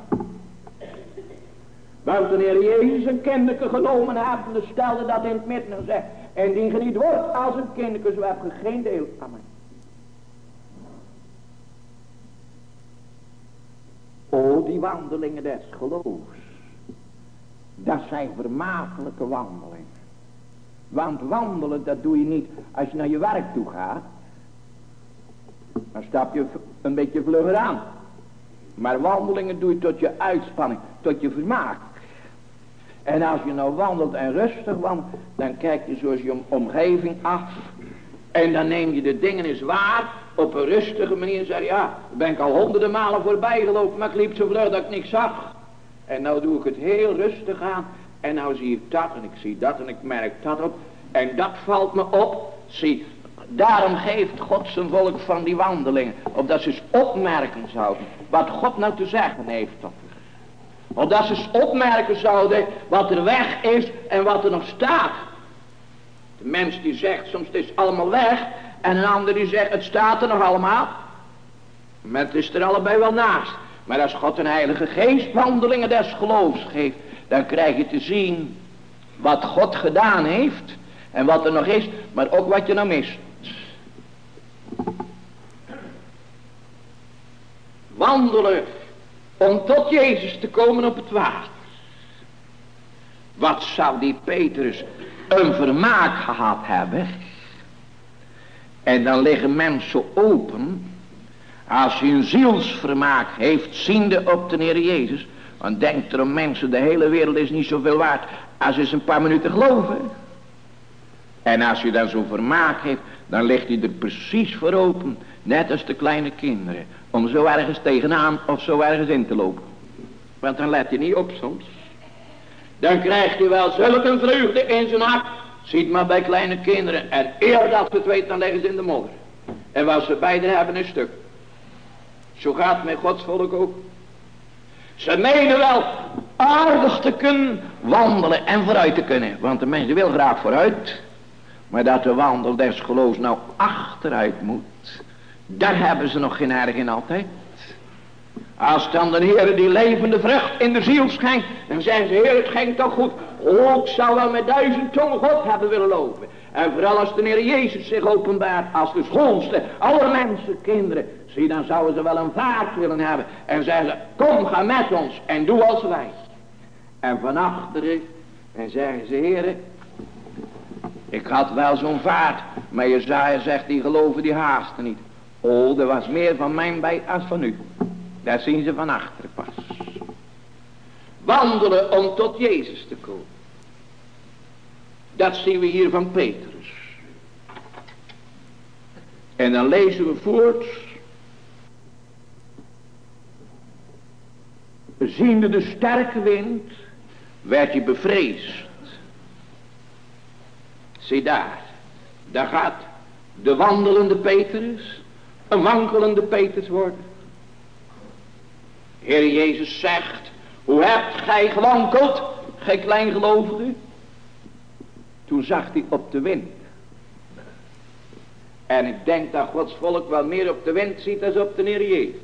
Speaker 1: Want wanneer Jezus een kinderke genomen heeft, stelde dat in het midden en zei, en die geniet wordt als een kinderke, zo heb je geen deel aan. O, die wandelingen des geloofs. Dat zijn vermakelijke wandelingen. Want wandelen, dat doe je niet als je naar je werk toe gaat. Dan stap je een beetje vlugger aan. Maar wandelingen doe je tot je uitspanning, tot je vermaak. En als je nou wandelt en rustig wandelt, dan kijk je zoals je omgeving af. En dan neem je de dingen eens waar, op een rustige manier. Je, ja, ben ik al honderden malen voorbij gelopen, maar ik liep zo vlug dat ik niks zag. En nou doe ik het heel rustig aan. En nou zie ik dat en ik zie dat en ik merk dat op. En dat valt me op. Zie, daarom geeft God zijn volk van die wandelingen. Opdat ze eens opmerken zouden. Wat God nou te zeggen heeft op Opdat ze eens opmerken zouden wat er weg is en wat er nog staat. De mens die zegt soms het is allemaal weg. En een ander die zegt het staat er nog allemaal. Maar het is er allebei wel naast. Maar als God een heilige geest wandelingen des geloofs geeft. Dan krijg je te zien wat God gedaan heeft. En wat er nog is. Maar ook wat je nou mist. Wandelen om tot Jezus te komen op het water. Wat zou die Petrus een vermaak gehad hebben. En dan liggen mensen open. Als hij een zielsvermaak heeft, ziende op de Heer Jezus. Want denk erom mensen, de hele wereld is niet zoveel waard als eens een paar minuten geloven. En als je dan zo'n vermaak heeft, dan ligt hij er precies voor open. Net als de kleine kinderen. Om zo ergens tegenaan of zo ergens in te lopen. Want dan let je niet op soms. Dan krijgt hij wel zulke vreugde in zijn hart. Ziet maar bij kleine kinderen. En eer dat ze het weten, dan leggen ze in de modder. En wat ze beide hebben een stuk. Zo gaat het met Gods volk ook. Ze menen wel aardig te kunnen wandelen en vooruit te kunnen. Want de mens wil graag vooruit. Maar dat de wandel des geloofs nou achteruit moet. Daar hebben ze nog geen erg in altijd. Als dan de Heer die levende vrucht in de ziel schenkt. Dan zeggen ze, Heer het schenkt toch goed. Ook zou wel met duizend tongen God hebben willen lopen. En vooral als de Heer Jezus zich openbaart als de schoonste aller mensen, kinderen. Zie, dan zouden ze wel een vaart willen hebben. En zeggen ze, kom ga met ons en doe als wij. En van achteren, en zeggen ze, heren, ik had wel zo'n vaart, maar Jezaja zegt, die geloven die haasten niet. Oh, er was meer van mijn bij als van u. Daar zien ze van achteren pas. Wandelen om tot Jezus te komen. Dat zien we hier van Petrus. En dan lezen we voort. Ziende de sterke wind, werd je bevreesd. Zie daar, daar gaat de wandelende Petrus, een wankelende Petrus worden. Heer Jezus zegt, hoe hebt gij gewankeld, gij kleingelovige? Toen zag hij op de wind. En ik denk dat Gods volk wel meer op de wind ziet dan op de Heer Jezus.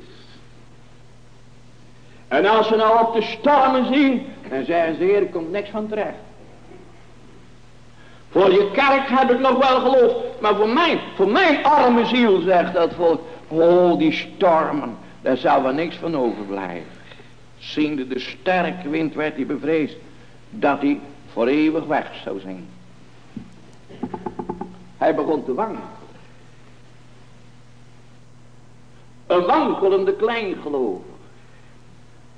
Speaker 1: En als ze nou op de stormen zien, dan zeggen ze, Heer, er komt niks van terecht. Voor je kerk heb ik nog wel geloof, maar voor mijn, voor mijn arme ziel, zegt dat volk, oh die stormen, daar zou wel niks van overblijven. Ziende de sterke wind werd hij bevreesd, dat hij voor eeuwig weg zou zijn. Hij begon te wankelen. Een wankelende kleingelover.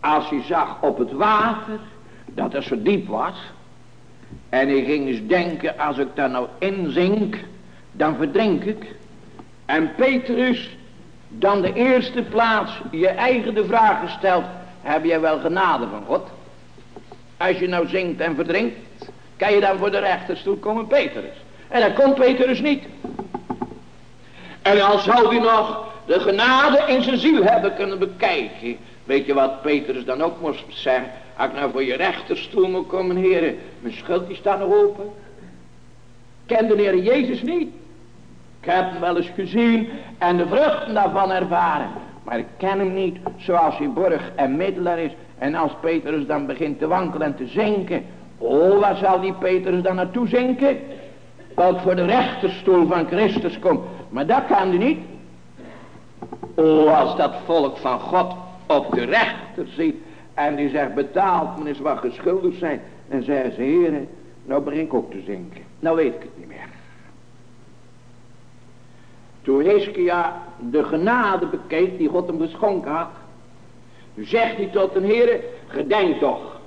Speaker 1: Als hij zag op het water, dat het zo diep was. En hij ging eens denken, als ik daar nou inzink, dan verdrink ik. En Petrus, dan de eerste plaats, je eigen de vraag gesteld, heb jij wel genade van God? Als je nou zinkt en verdrinkt, kan je dan voor de rechterstoel komen, Petrus. En dan komt Petrus niet. En als zou hij nog de genade in zijn ziel hebben kunnen bekijken. Weet je wat Petrus dan ook moest zeggen? Als ik nou voor je rechterstoel moet komen, heren. Mijn schuld die staat nog open. Ken de Heer Jezus niet. Heb hem wel eens gezien en de vruchten daarvan ervaren. Maar ik ken hem niet zoals hij borg en middelaar is. En als Petrus dan begint te wankelen en te zinken. Oh, waar zal die Petrus dan naartoe zinken? Dat voor de rechterstoel van Christus komt. Maar dat kan hij niet. Oh, als dat volk van God op de rechter ziet. En die zegt, betaald men is wat geschuldigd zijn. En zeggen ze, heren, nou begin ik ook te zinken. Nou weet ik het niet meer. Toen Hiskia de genade bekeek die God hem geschonken had. Zegt hij tot een heren, gedenk toch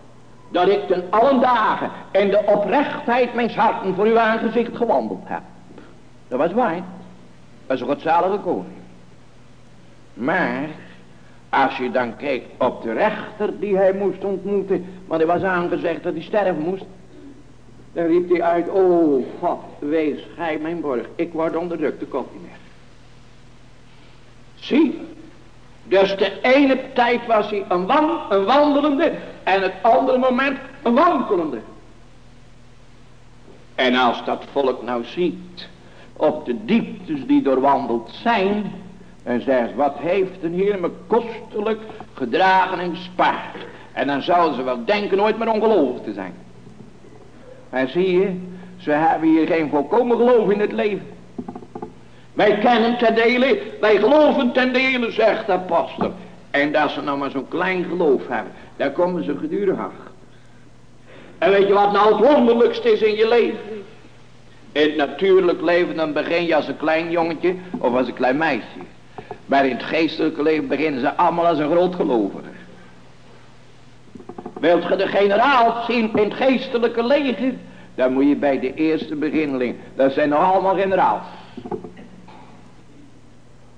Speaker 1: dat ik ten allen dagen in de oprechtheid mijn harten voor uw aangezicht gewandeld heb. Dat was waar. Dat is een godzalige koning. Maar als je dan kijkt op de rechter die hij moest ontmoeten, want hij was aangezegd dat hij sterven moest. Dan riep hij uit, oh God, wees gij mijn borg, ik word onderdrukt, de komt niet meer. Zie, dus de ene tijd was hij een, wan, een wandelende en het andere moment een wankelende. En als dat volk nou ziet op de dieptes die doorwandeld zijn, en zegt, wat heeft een Heer me kostelijk gedragen en gespaard. En dan zouden ze wel denken nooit meer ongelovig te zijn. Maar zie je, ze hebben hier geen volkomen geloof in het leven. Wij kennen ten dele, wij geloven ten dele, zegt de apostel. En dat ze nou maar zo'n klein geloof hebben, daar komen ze gedurig achter. En weet je wat nou het wonderlijkste is in je leven? In het natuurlijk leven dan begin je als een klein jongetje of als een klein meisje. Maar in het geestelijke leven beginnen ze allemaal als een groot gelovige. Wilt je de generaal zien in het geestelijke leger? Dan moet je bij de eerste beginneling. Dat zijn nog allemaal generaals.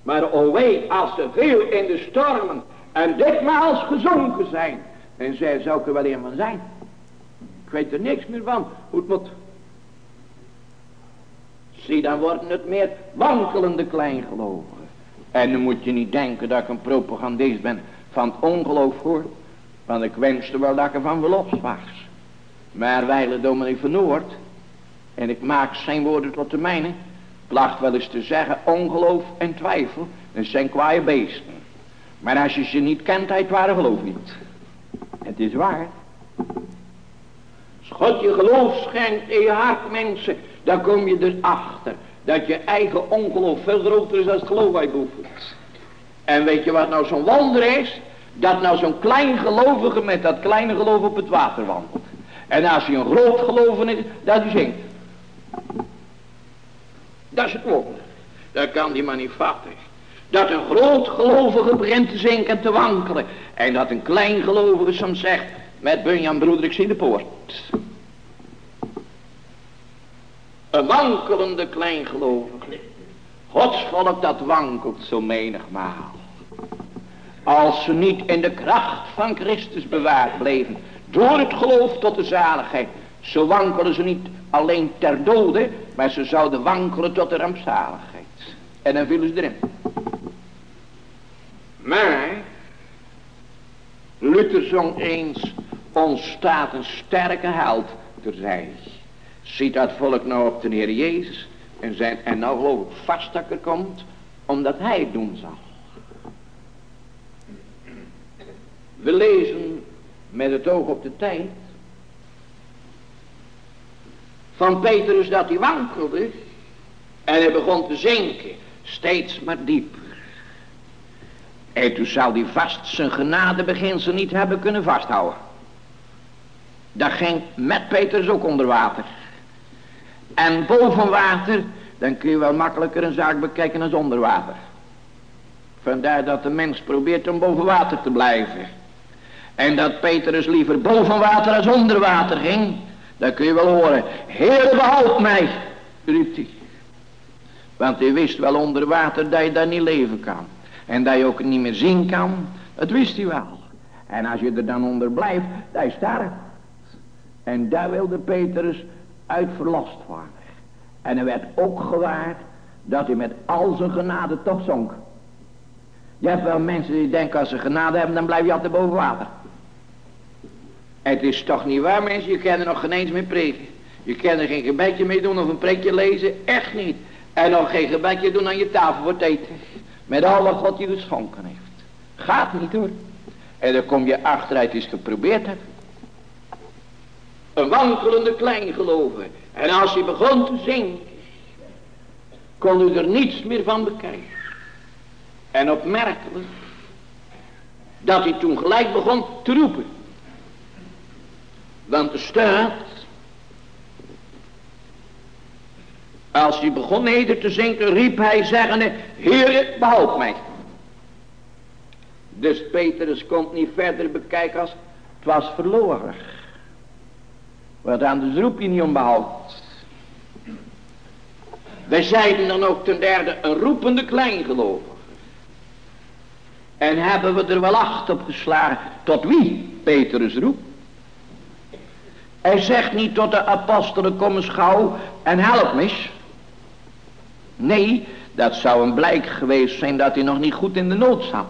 Speaker 1: Maar o wee, als ze veel in de stormen en dikmaals gezonken zijn. En zij zou ik er wel een zijn. Ik weet er niks meer van hoe het moet. Zie, dan worden het meer wankelende kleingelovigen. En dan moet je niet denken dat ik een propagandist ben van het ongeloof hoor. Want ik wenste wel dat ik ervan verlost was. Maar wijle dominee van Noord. En ik maak zijn woorden tot de mijne placht wel eens te zeggen, ongeloof en twijfel, dat zijn kwaaie beesten. Maar als je ze niet kent, hij het ware geloof niet. Het is waar. Als God je geloof schenkt in je hart, mensen, dan kom je erachter dat je eigen ongeloof veel groter is dan het geloof bij beoefent. En weet je wat nou zo'n wonder is? Dat nou zo'n klein gelovige met dat kleine geloof op het water wandelt. En als hij een groot geloven is, dat hij zingt. Dat is het wonder. Dat kan die man niet vatten. Dat een groot gelovige begint te zinken en te wankelen. En dat een klein gelovige soms zegt. Met Bunjan broeder ik zie de poort. Een wankelende kleingelovige. Gods volk dat wankelt zo menigmaal. Als ze niet in de kracht van Christus bewaard bleven. Door het geloof tot de zaligheid. Zo wankelen ze niet alleen ter dode, maar ze zouden wankelen tot de rampzaligheid. En dan vielen ze erin. Maar, Luther zong eens, ons staat een sterke held zijn. Ziet dat volk nou op de Heer Jezus en, zijn, en nou geloof ik vast dat er komt, omdat hij het doen zal. We lezen met het oog op de tijd van Petrus dat hij wankelde. En hij begon te zinken, steeds maar dieper. En toen zou hij vast zijn genadebeginsel niet hebben kunnen vasthouden. Dat ging met Petrus ook onder water. En boven water, dan kun je wel makkelijker een zaak bekijken dan onder water. Vandaar dat de mens probeert om boven water te blijven. En dat Petrus liever boven water als onder water ging. Dat kun je wel horen. Heer behoud mij, riep hij. Want hij wist wel onder water dat je daar niet leven kan. En dat je ook niet meer zien kan. Dat wist hij wel. En als je er dan onder blijft, je sterft. En daar wilde Petrus uit verlost worden. En hij werd ook gewaard dat hij met al zijn genade toch zonk. Je hebt wel mensen die denken als ze genade hebben, dan blijf je altijd boven water. Het is toch niet waar mensen, je kan er nog geen eens mee preken. Je kan er geen gebedje mee doen of een preekje lezen, echt niet. En nog geen gebedje doen aan je tafel voor het eten. Met alle God die geschonken heeft. Gaat niet hoor. En dan kom je achteruit eens geprobeerd hebt. Een wankelende kleingeloven. En als hij begon te zingen, kon u er niets meer van bekijken. En opmerkelijk, dat hij toen gelijk begon te roepen. Want er staat, als hij begon neder te zinken, riep hij zeggende, Heere, behoud mij. Dus Petrus komt niet verder bekijken als, het was verloren. Want anders roep je niet om behoud. Wij zeiden dan ook ten derde een roepende kleingelovige. En hebben we er wel acht op geslagen tot wie Petrus roept. Hij zegt niet tot de apostelen kom eens gauw en help me. Nee, dat zou een blijk geweest zijn dat hij nog niet goed in de nood zat.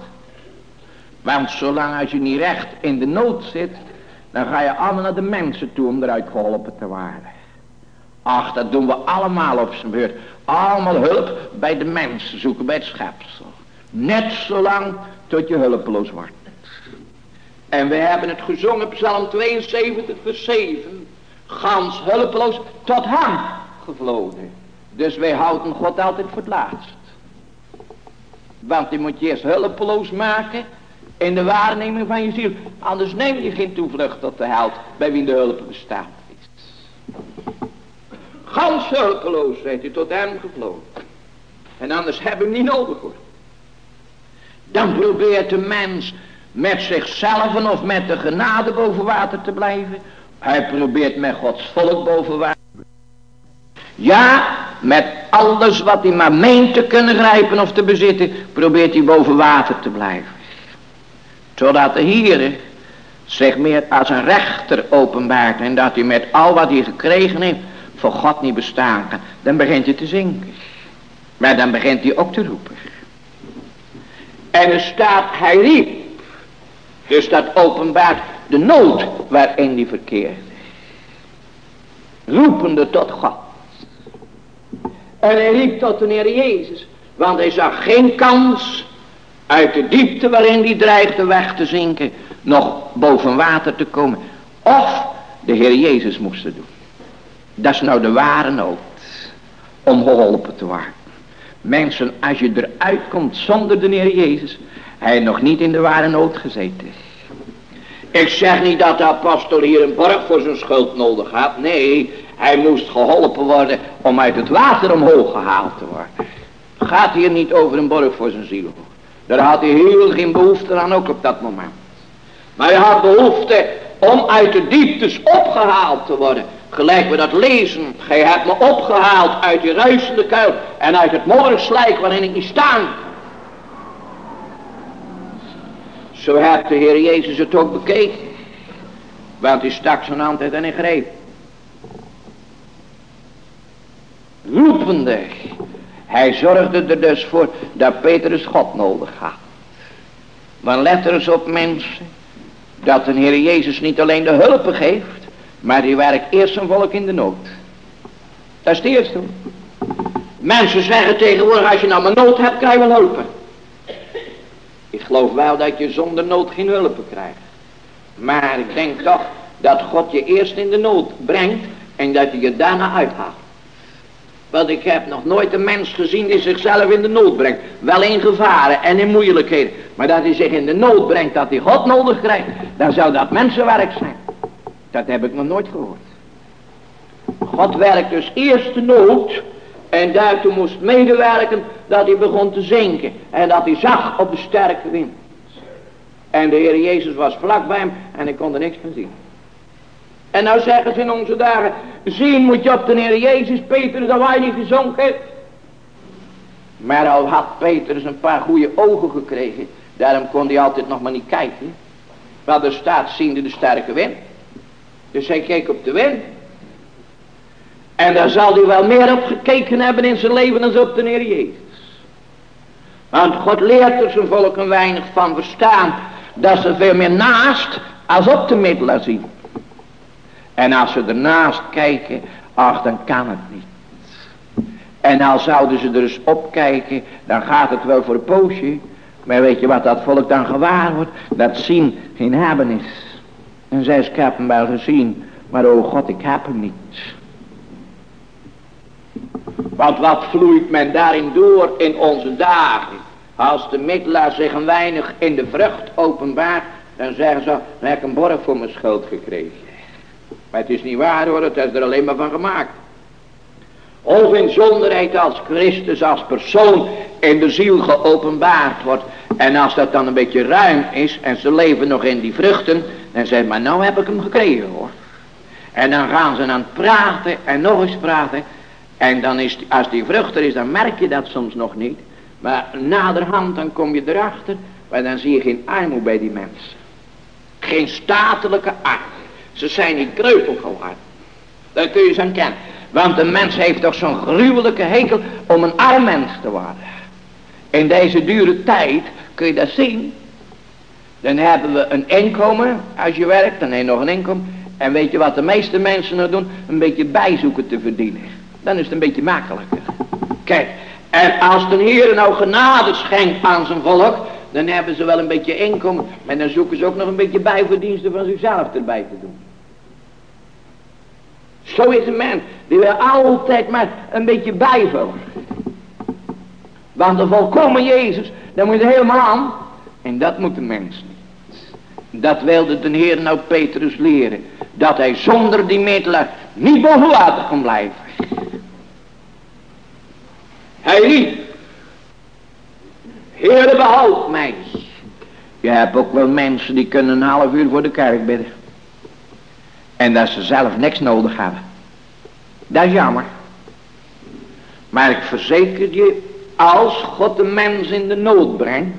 Speaker 1: Want zolang als je niet recht in de nood zit, dan ga je allemaal naar de mensen toe om eruit geholpen te worden. Ach, dat doen we allemaal op zijn beurt. Allemaal hulp bij de mensen zoeken, bij het schepsel. Net zolang tot je hulpeloos wordt. En we hebben het gezongen, Psalm 72, vers 7. Gans hulpeloos tot hem gevloden. Dus wij houden God altijd voor het laatst. Want die moet je eerst hulpeloos maken in de waarneming van je ziel. Anders neem je geen toevlucht tot de held bij wie de hulp bestaat is. Gans hulpeloos zijt u tot hem gevlogen. En anders hebben we hem niet nodig. Dan probeert de mens met zichzelf of met de genade boven water te blijven. Hij probeert met Gods volk boven water. Ja, met alles wat hij maar meent te kunnen grijpen of te bezitten, probeert hij boven water te blijven. Zodat de Heer zich meer als een rechter openbaart en dat hij met al wat hij gekregen heeft voor God niet bestaan kan. Dan begint hij te zinken. Maar dan begint hij ook te roepen. En er staat, hij riep. Dus dat openbaart de nood waarin hij verkeerde. Roepende tot God. En hij riep tot de Heer Jezus. Want hij zag geen kans uit de diepte waarin hij dreigde weg te zinken. Nog boven water te komen. Of de Heer Jezus moest doen. Dat is nou de ware nood. Om geholpen te worden. Mensen, als je eruit komt zonder de Heer Jezus, hij nog niet in de ware nood gezeten is. Ik zeg niet dat de apostel hier een borg voor zijn schuld nodig had. Nee, hij moest geholpen worden om uit het water omhoog gehaald te worden. Het gaat hier niet over een borg voor zijn ziel. Daar had hij heel geen behoefte aan ook op dat moment. Maar hij had behoefte om uit de dieptes opgehaald te worden. Gelijk we dat lezen. Gij hebt me opgehaald uit die ruisende kuil. En uit het modderslijk waarin ik niet staan Zo heeft de Heer Jezus het ook bekeken. Want hij stak zijn hand uit en hij greep. Roepende. Hij zorgde er dus voor dat Petrus God nodig had. Maar let er eens op mensen. Dat de Heer Jezus niet alleen de hulp geeft. Maar die werkt eerst zijn volk in de nood. Dat is het eerste. Mensen zeggen tegenwoordig, als je nou maar nood hebt, krijg je wel hulp. Ik geloof wel dat je zonder nood geen hulp krijgt. Maar ik denk toch dat God je eerst in de nood brengt en dat hij je daarna uithaalt. Want ik heb nog nooit een mens gezien die zichzelf in de nood brengt. Wel in gevaren en in moeilijkheden. Maar dat hij zich in de nood brengt dat hij God nodig krijgt. Dan zou dat mensenwerk zijn. Dat heb ik nog nooit gehoord. God werkt dus eerst de nood. En daartoe moest medewerken dat hij begon te zinken. En dat hij zag op de sterke wind. En de Heer Jezus was vlak bij hem en ik kon er niks van zien. En nou zeggen ze in onze dagen, zien moet je op de Heer Jezus, Petrus, dat wij niet gezonken Maar al had Petrus een paar goede ogen gekregen, daarom kon hij altijd nog maar niet kijken. Want er staat ziende de sterke wind. Dus hij keek op de wind. En daar zal hij wel meer op gekeken hebben in zijn leven dan op de Heer Jezus. Want God leert er zijn volk een weinig van verstaan. Dat ze veel meer naast als op de middelen zien. En als ze ernaast kijken, ach dan kan het niet. En al zouden ze er eens opkijken, dan gaat het wel voor een poosje. Maar weet je wat dat volk dan gewaar wordt? Dat zien geen hebben is. En zij hem wel gezien, maar oh God, ik heb hem niet. Want wat vloeit men daarin door in onze dagen? Als de middelaar zich een weinig in de vrucht openbaart, dan zeggen ze, dan heb ik een borg voor mijn schuld gekregen. Maar het is niet waar hoor, het is er alleen maar van gemaakt. Of in zonderheid als Christus als persoon in de ziel geopenbaard wordt. En als dat dan een beetje ruim is en ze leven nog in die vruchten. Dan zeggen maar nou heb ik hem gekregen hoor. En dan gaan ze aan praten en nog eens praten. En dan is, als die vrucht er is dan merk je dat soms nog niet. Maar naderhand dan kom je erachter. Maar dan zie je geen armoede bij die mensen. Geen statelijke arm. Ze zijn niet kreupel geworden. Daar kun je ze aan. Want de mens heeft toch zo'n gruwelijke hekel om een arm mens te worden. In deze dure tijd kun je dat zien. Dan hebben we een inkomen. Als je werkt, dan heb je nog een inkomen. En weet je wat de meeste mensen nou doen? Een beetje bijzoeken te verdienen. Dan is het een beetje makkelijker. Kijk, en als de Heer nou genade schenkt aan zijn volk. Dan hebben ze wel een beetje inkomen. Maar dan zoeken ze ook nog een beetje bijverdiensten van zichzelf erbij te doen. Zo is een mens. Die wil altijd maar een beetje bijvullen. Want de volkomen Jezus, daar moet je helemaal aan. En dat moet de mens niet. Dat wilde de Heer nou Petrus leren. Dat hij zonder die middelen niet boven water kon blijven. Hij riep. Heere behoud mij. Je hebt ook wel mensen die kunnen een half uur voor de kerk bidden. En dat ze zelf niks nodig hebben. Dat is jammer. Maar ik verzeker je, als God de mens in de nood brengt,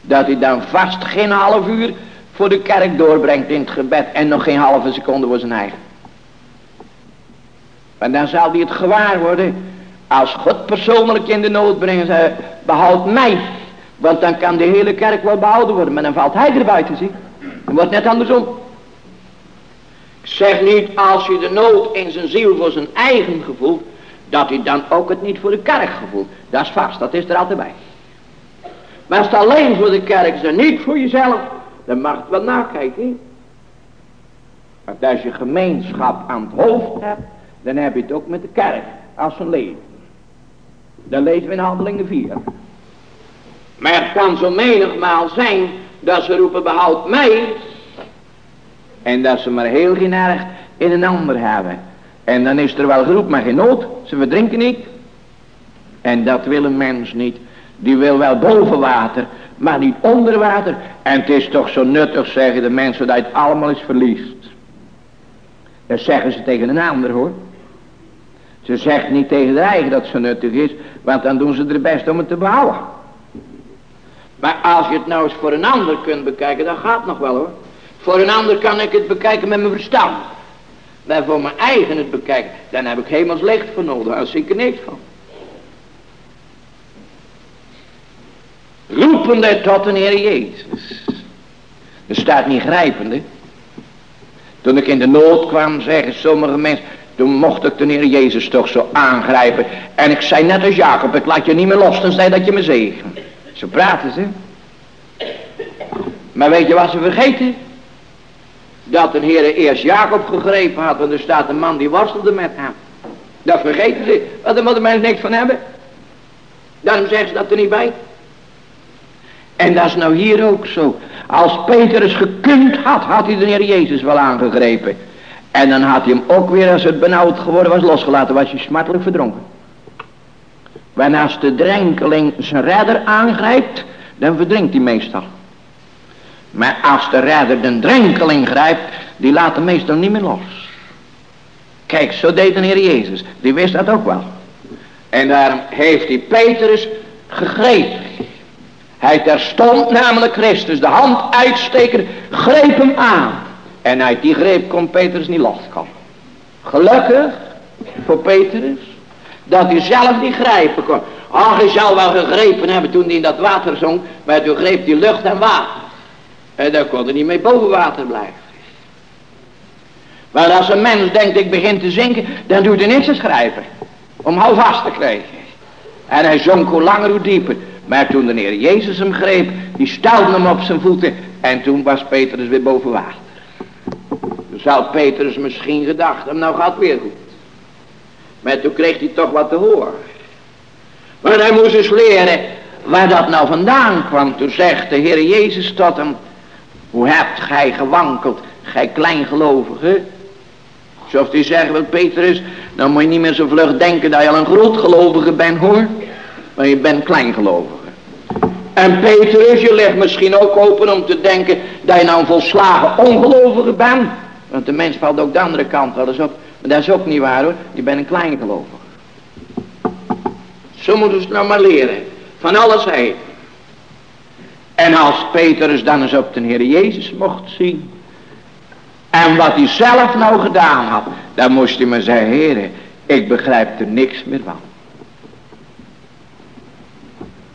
Speaker 1: dat hij dan vast geen half uur voor de kerk doorbrengt in het gebed en nog geen halve seconde voor zijn eigen. Maar dan zal hij het gewaar worden, als God persoonlijk in de nood brengt, zei, behoud mij, want dan kan de hele kerk wel behouden worden, maar dan valt hij er buiten, zie. Dan wordt net andersom. Zeg niet als je de nood in zijn ziel voor zijn eigen gevoel, dat hij dan ook het niet voor de kerk gevoelt. Dat is vast, dat is er altijd bij. Maar als het alleen voor de kerk is en niet voor jezelf, dan mag het wel nakijken. Want als je gemeenschap aan het hoofd hebt, dan heb je het ook met de kerk als een leven. Dan lezen we in handelingen 4. Maar het kan zo menigmaal zijn dat ze roepen behoud mij en dat ze maar heel geen erg in een ander hebben. En dan is er wel geroep, maar geen nood. Ze verdrinken niet. En dat wil een mens niet. Die wil wel boven water, maar niet onder water. En het is toch zo nuttig, zeggen de mensen, dat het allemaal is verliest. Dat zeggen ze tegen een ander hoor. Ze zegt niet tegen de eigen dat ze nuttig is, want dan doen ze er best om het te behouden. Maar als je het nou eens voor een ander kunt bekijken, dan gaat nog wel hoor. Voor een ander kan ik het bekijken met mijn verstand. Maar voor mijn eigen het bekijken, dan heb ik hemels licht voor nodig. Als ik er niks van. Roepende tot de Heer Jezus. Er staat niet grijpende. Toen ik in de nood kwam, zeggen sommige mensen, toen mocht ik de Heer Jezus toch zo aangrijpen. En ik zei net als Jacob, ik laat je niet meer los, dan zei dat je me zegen. Zo praten ze. Maar weet je wat ze vergeten? dat de Heer eerst Jacob gegrepen had, want er staat een man die worstelde met hem. Dat vergeten ze, want daar moeten mensen niks van hebben. Daarom zeggen ze dat er niet bij. En dat is nou hier ook zo. Als Petrus gekund had, had hij de Heer Jezus wel aangegrepen. En dan had hij hem ook weer, als het benauwd geworden was, losgelaten, was hij smartelijk verdronken. Wanneer als de drenkeling zijn redder aangrijpt, dan verdrinkt hij meestal. Maar als de redder de drenkeling grijpt, die laat hem meestal niet meer los. Kijk, zo deed de Heer Jezus. Die wist dat ook wel. En daarom heeft hij Petrus gegrepen. Hij terstond namelijk Christus de hand uitsteken, greep hem aan. En uit die greep kon Petrus niet loskomen. Gelukkig voor Petrus dat hij zelf niet grijpen kon. Ach, hij zal wel gegrepen hebben toen hij in dat water zong. Maar toen greep die lucht en water. En dan kon hij niet mee boven water blijven. Maar als een mens denkt ik begin te zinken. Dan doet hij niks te schrijven. Om houvast te krijgen. En hij zonk hoe langer hoe dieper. Maar toen de Heer Jezus hem greep. Die stelde hem op zijn voeten. En toen was Petrus weer boven water. Zou Petrus misschien gedacht hebben. Nou gaat weer goed. Maar toen kreeg hij toch wat te horen. Maar hij moest eens leren waar dat nou vandaan kwam. Toen zegt de Heer Jezus tot hem. Hoe hebt gij gewankeld, gij kleingelovige? Zoals hij zegt wat Petrus. Dan moet je niet meer zo vlug denken dat je al een grootgelovige bent hoor. Maar je bent kleingelovige. En Petrus, je legt misschien ook open om te denken dat je nou een volslagen ongelovige bent. Want de mens valt ook de andere kant wel eens op. Maar dat is ook niet waar hoor. Je bent een kleingelovige. Zo moeten ze het nou maar leren. Van alles heen. En als Petrus dan eens op de Heer Jezus mocht zien. En wat hij zelf nou gedaan had. Dan moest hij maar zeggen. Heer, ik begrijp er niks meer van.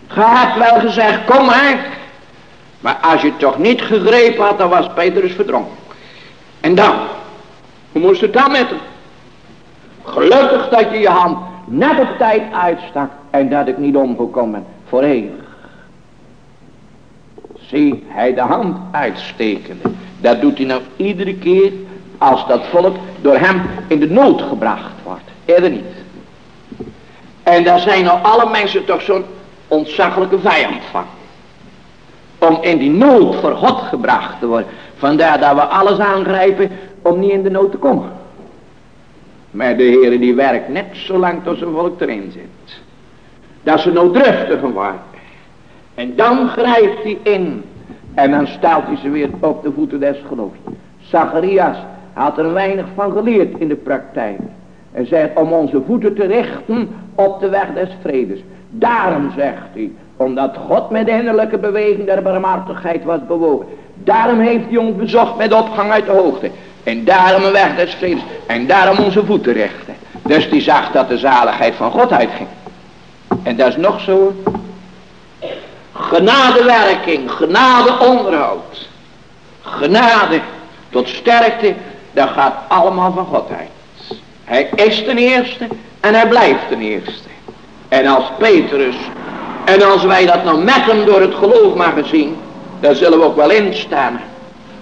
Speaker 1: Ge hebt wel gezegd. Kom maar. Maar als je het toch niet gegrepen had. Dan was Petrus verdronken. En dan. Hoe moest het dan met hem? Gelukkig dat je je hand net op tijd uitstak. En dat ik niet omgekomen. Voor eeuwig. Zie hij de hand uitstekende. Dat doet hij nou iedere keer. Als dat volk door hem in de nood gebracht wordt. Eerder niet. En daar zijn nou alle mensen toch zo'n ontzaglijke vijand van. Om in die nood voor God gebracht te worden. Vandaar dat we alles aangrijpen om niet in de nood te komen. Maar de Heer die werkt net zo lang tot zijn volk erin zit. Dat ze nooddruftig worden. En dan grijpt hij in. En dan stelt hij ze weer op de voeten des geloofs. Zacharias had er weinig van geleerd in de praktijk. En zei om onze voeten te richten op de weg des vredes. Daarom zegt hij, omdat God met de innerlijke beweging der barmhartigheid was bewogen. Daarom heeft hij ons bezocht met opgang uit de hoogte. En daarom een weg des vredes. En daarom onze voeten richten. Dus die zag dat de zaligheid van God uitging. En dat is nog zo. Genadewerking, genade onderhoud. Genade tot sterkte, dat gaat allemaal van God uit. Hij is ten eerste en hij blijft ten eerste. En als Petrus, en als wij dat nou met hem door het geloof maken zien, dan zullen we ook wel instaan.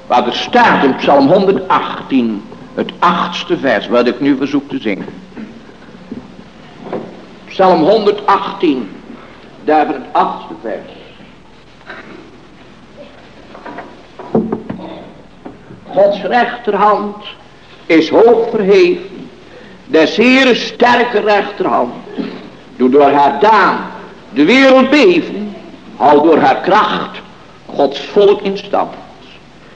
Speaker 1: Wat er staat in Psalm 118, het achtste vers, wat ik nu verzoek te zingen. Psalm 118, daar het achtste vers. Gods rechterhand is hoog verheven. Des Heeren sterke rechterhand. Doe door haar daan de wereld beven. Hou door haar kracht Gods volk in stand.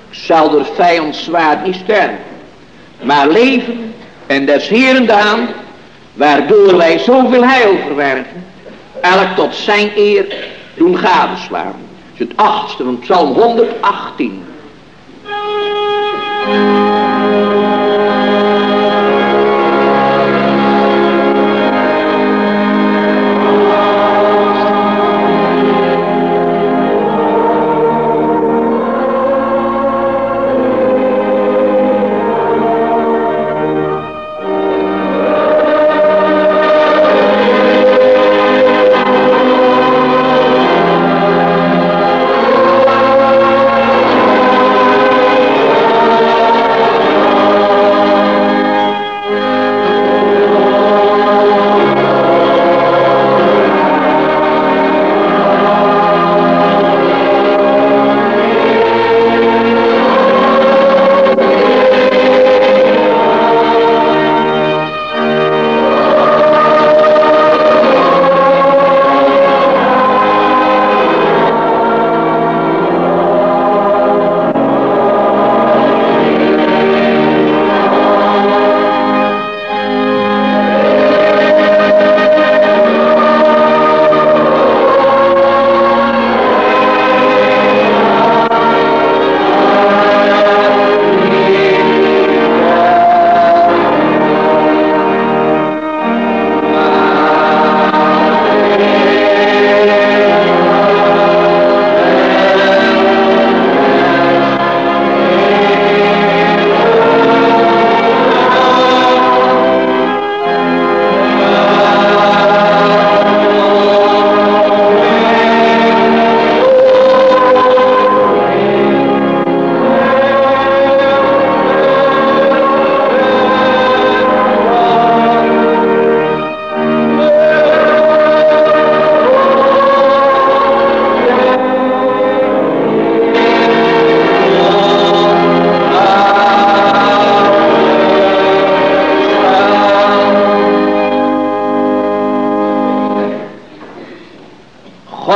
Speaker 1: Zal door vijand zwaard niet sterven. Maar leven en des Heeren daan. Waardoor wij zoveel heil verwerven. Elk tot zijn eer doen gadeslaan. Het achtste van Psalm 118.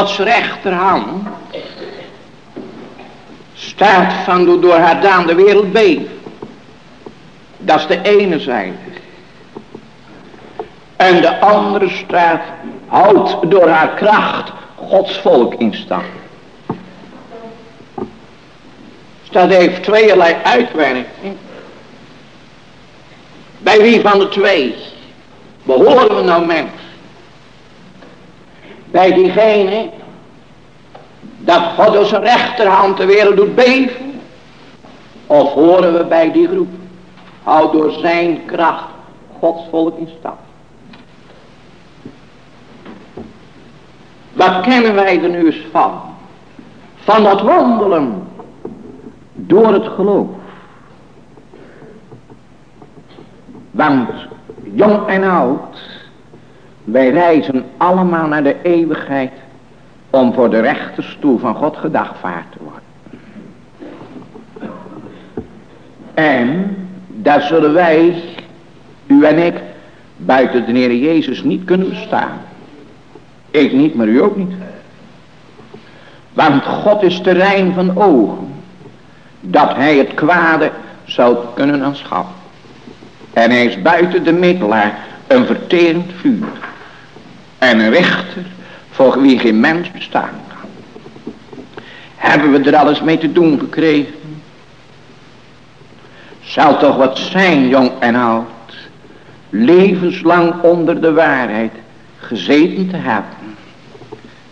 Speaker 1: Gods rechterhand staat van door haar daan de wereld beven. Dat is de ene zijde. En de andere staat houdt door haar kracht Gods volk in stand. Dat heeft tweeërlei uitwerking. Bij wie van de twee behoren we nou mens? Bij diegene dat God door zijn rechterhand de wereld doet beven? Of horen we bij die groep? Houd door zijn kracht Gods volk in stand. Wat kennen wij er nu eens van? Van dat wandelen door het geloof. Want jong en oud, wij reizen allemaal naar de eeuwigheid om voor de rechterstoel van God gedagvaard te worden. En daar zullen wij, u en ik, buiten de Heer Jezus niet kunnen bestaan. Ik niet, maar u ook niet. Want God is terrein van ogen. Dat hij het kwade zou kunnen aanschouwen. En hij is buiten de middelaar een verterend vuur. En een rechter voor wie geen mens bestaan kan. Hebben we er alles mee te doen gekregen? Zal toch wat zijn, jong en oud, levenslang onder de waarheid gezeten te hebben.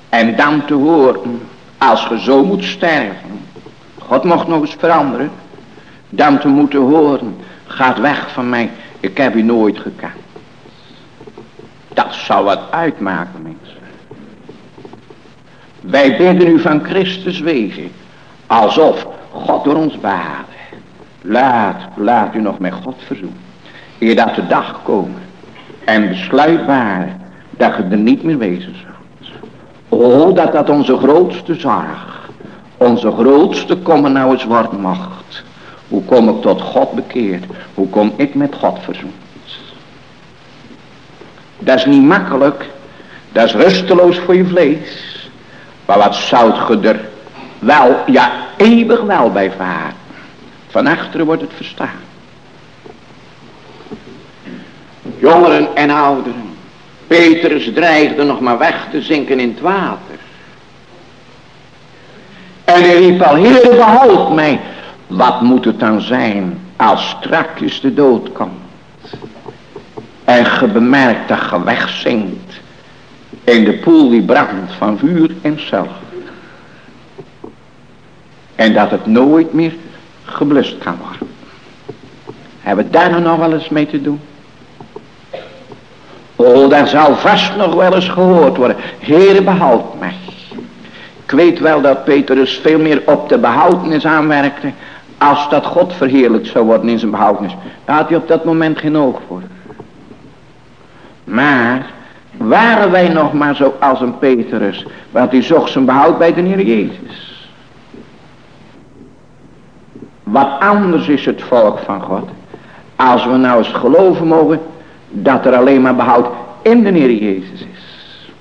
Speaker 1: En dan te horen, als je zo moet sterven, God mocht nog eens veranderen, dan te moeten horen, gaat weg van mij, ik heb u nooit gekend. Dat zou wat uitmaken. Wij bidden u van Christus wezen, alsof God door ons baden. Laat, laat u nog met God verzoenen. Eer dat de dag komen en besluitbaar dat je er niet meer wezen zult. O, dat dat onze grootste zorg, onze grootste kommer nou eens worden mocht. Hoe kom ik tot God bekeerd? Hoe kom ik met God verzoend? Dat is niet makkelijk. Dat is rusteloos voor je vlees. Maar wat zou je er wel, ja eeuwig wel bij varen. Van achteren wordt het verstaan. Jongeren en ouderen. Petrus dreigde nog maar weg te zinken in het water. En hij riep al, Heer behoud mij. Wat moet het dan zijn als strakjes de dood komt. En ge bemerkt dat je wegzinkt in de poel die brandt van vuur en zelf. En dat het nooit meer geblust kan worden. Hebben we daar nou nog wel eens mee te doen? Oh, daar zal vast nog wel eens gehoord worden. Heere, behoud mij. Ik weet wel dat Petrus veel meer op de behoudenis aanwerkte. Als dat God verheerlijkt zou worden in zijn behoudenis. Daar had hij op dat moment geen oog voor. Maar waren wij nog maar zo als een Petrus. Want die zocht zijn behoud bij de Heer Jezus. Wat anders is het volk van God. Als we nou eens geloven mogen dat er alleen maar behoud in de Heer Jezus is.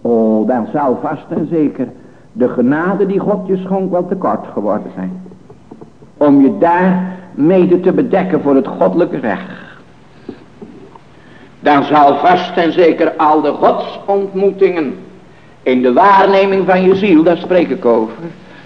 Speaker 1: Oh, dan zal vast en zeker de genade die God je schonk wel tekort geworden zijn. Om je daar mede te bedekken voor het goddelijke recht. Dan zal vast en zeker al de godsontmoetingen in de waarneming van je ziel, daar spreek ik over,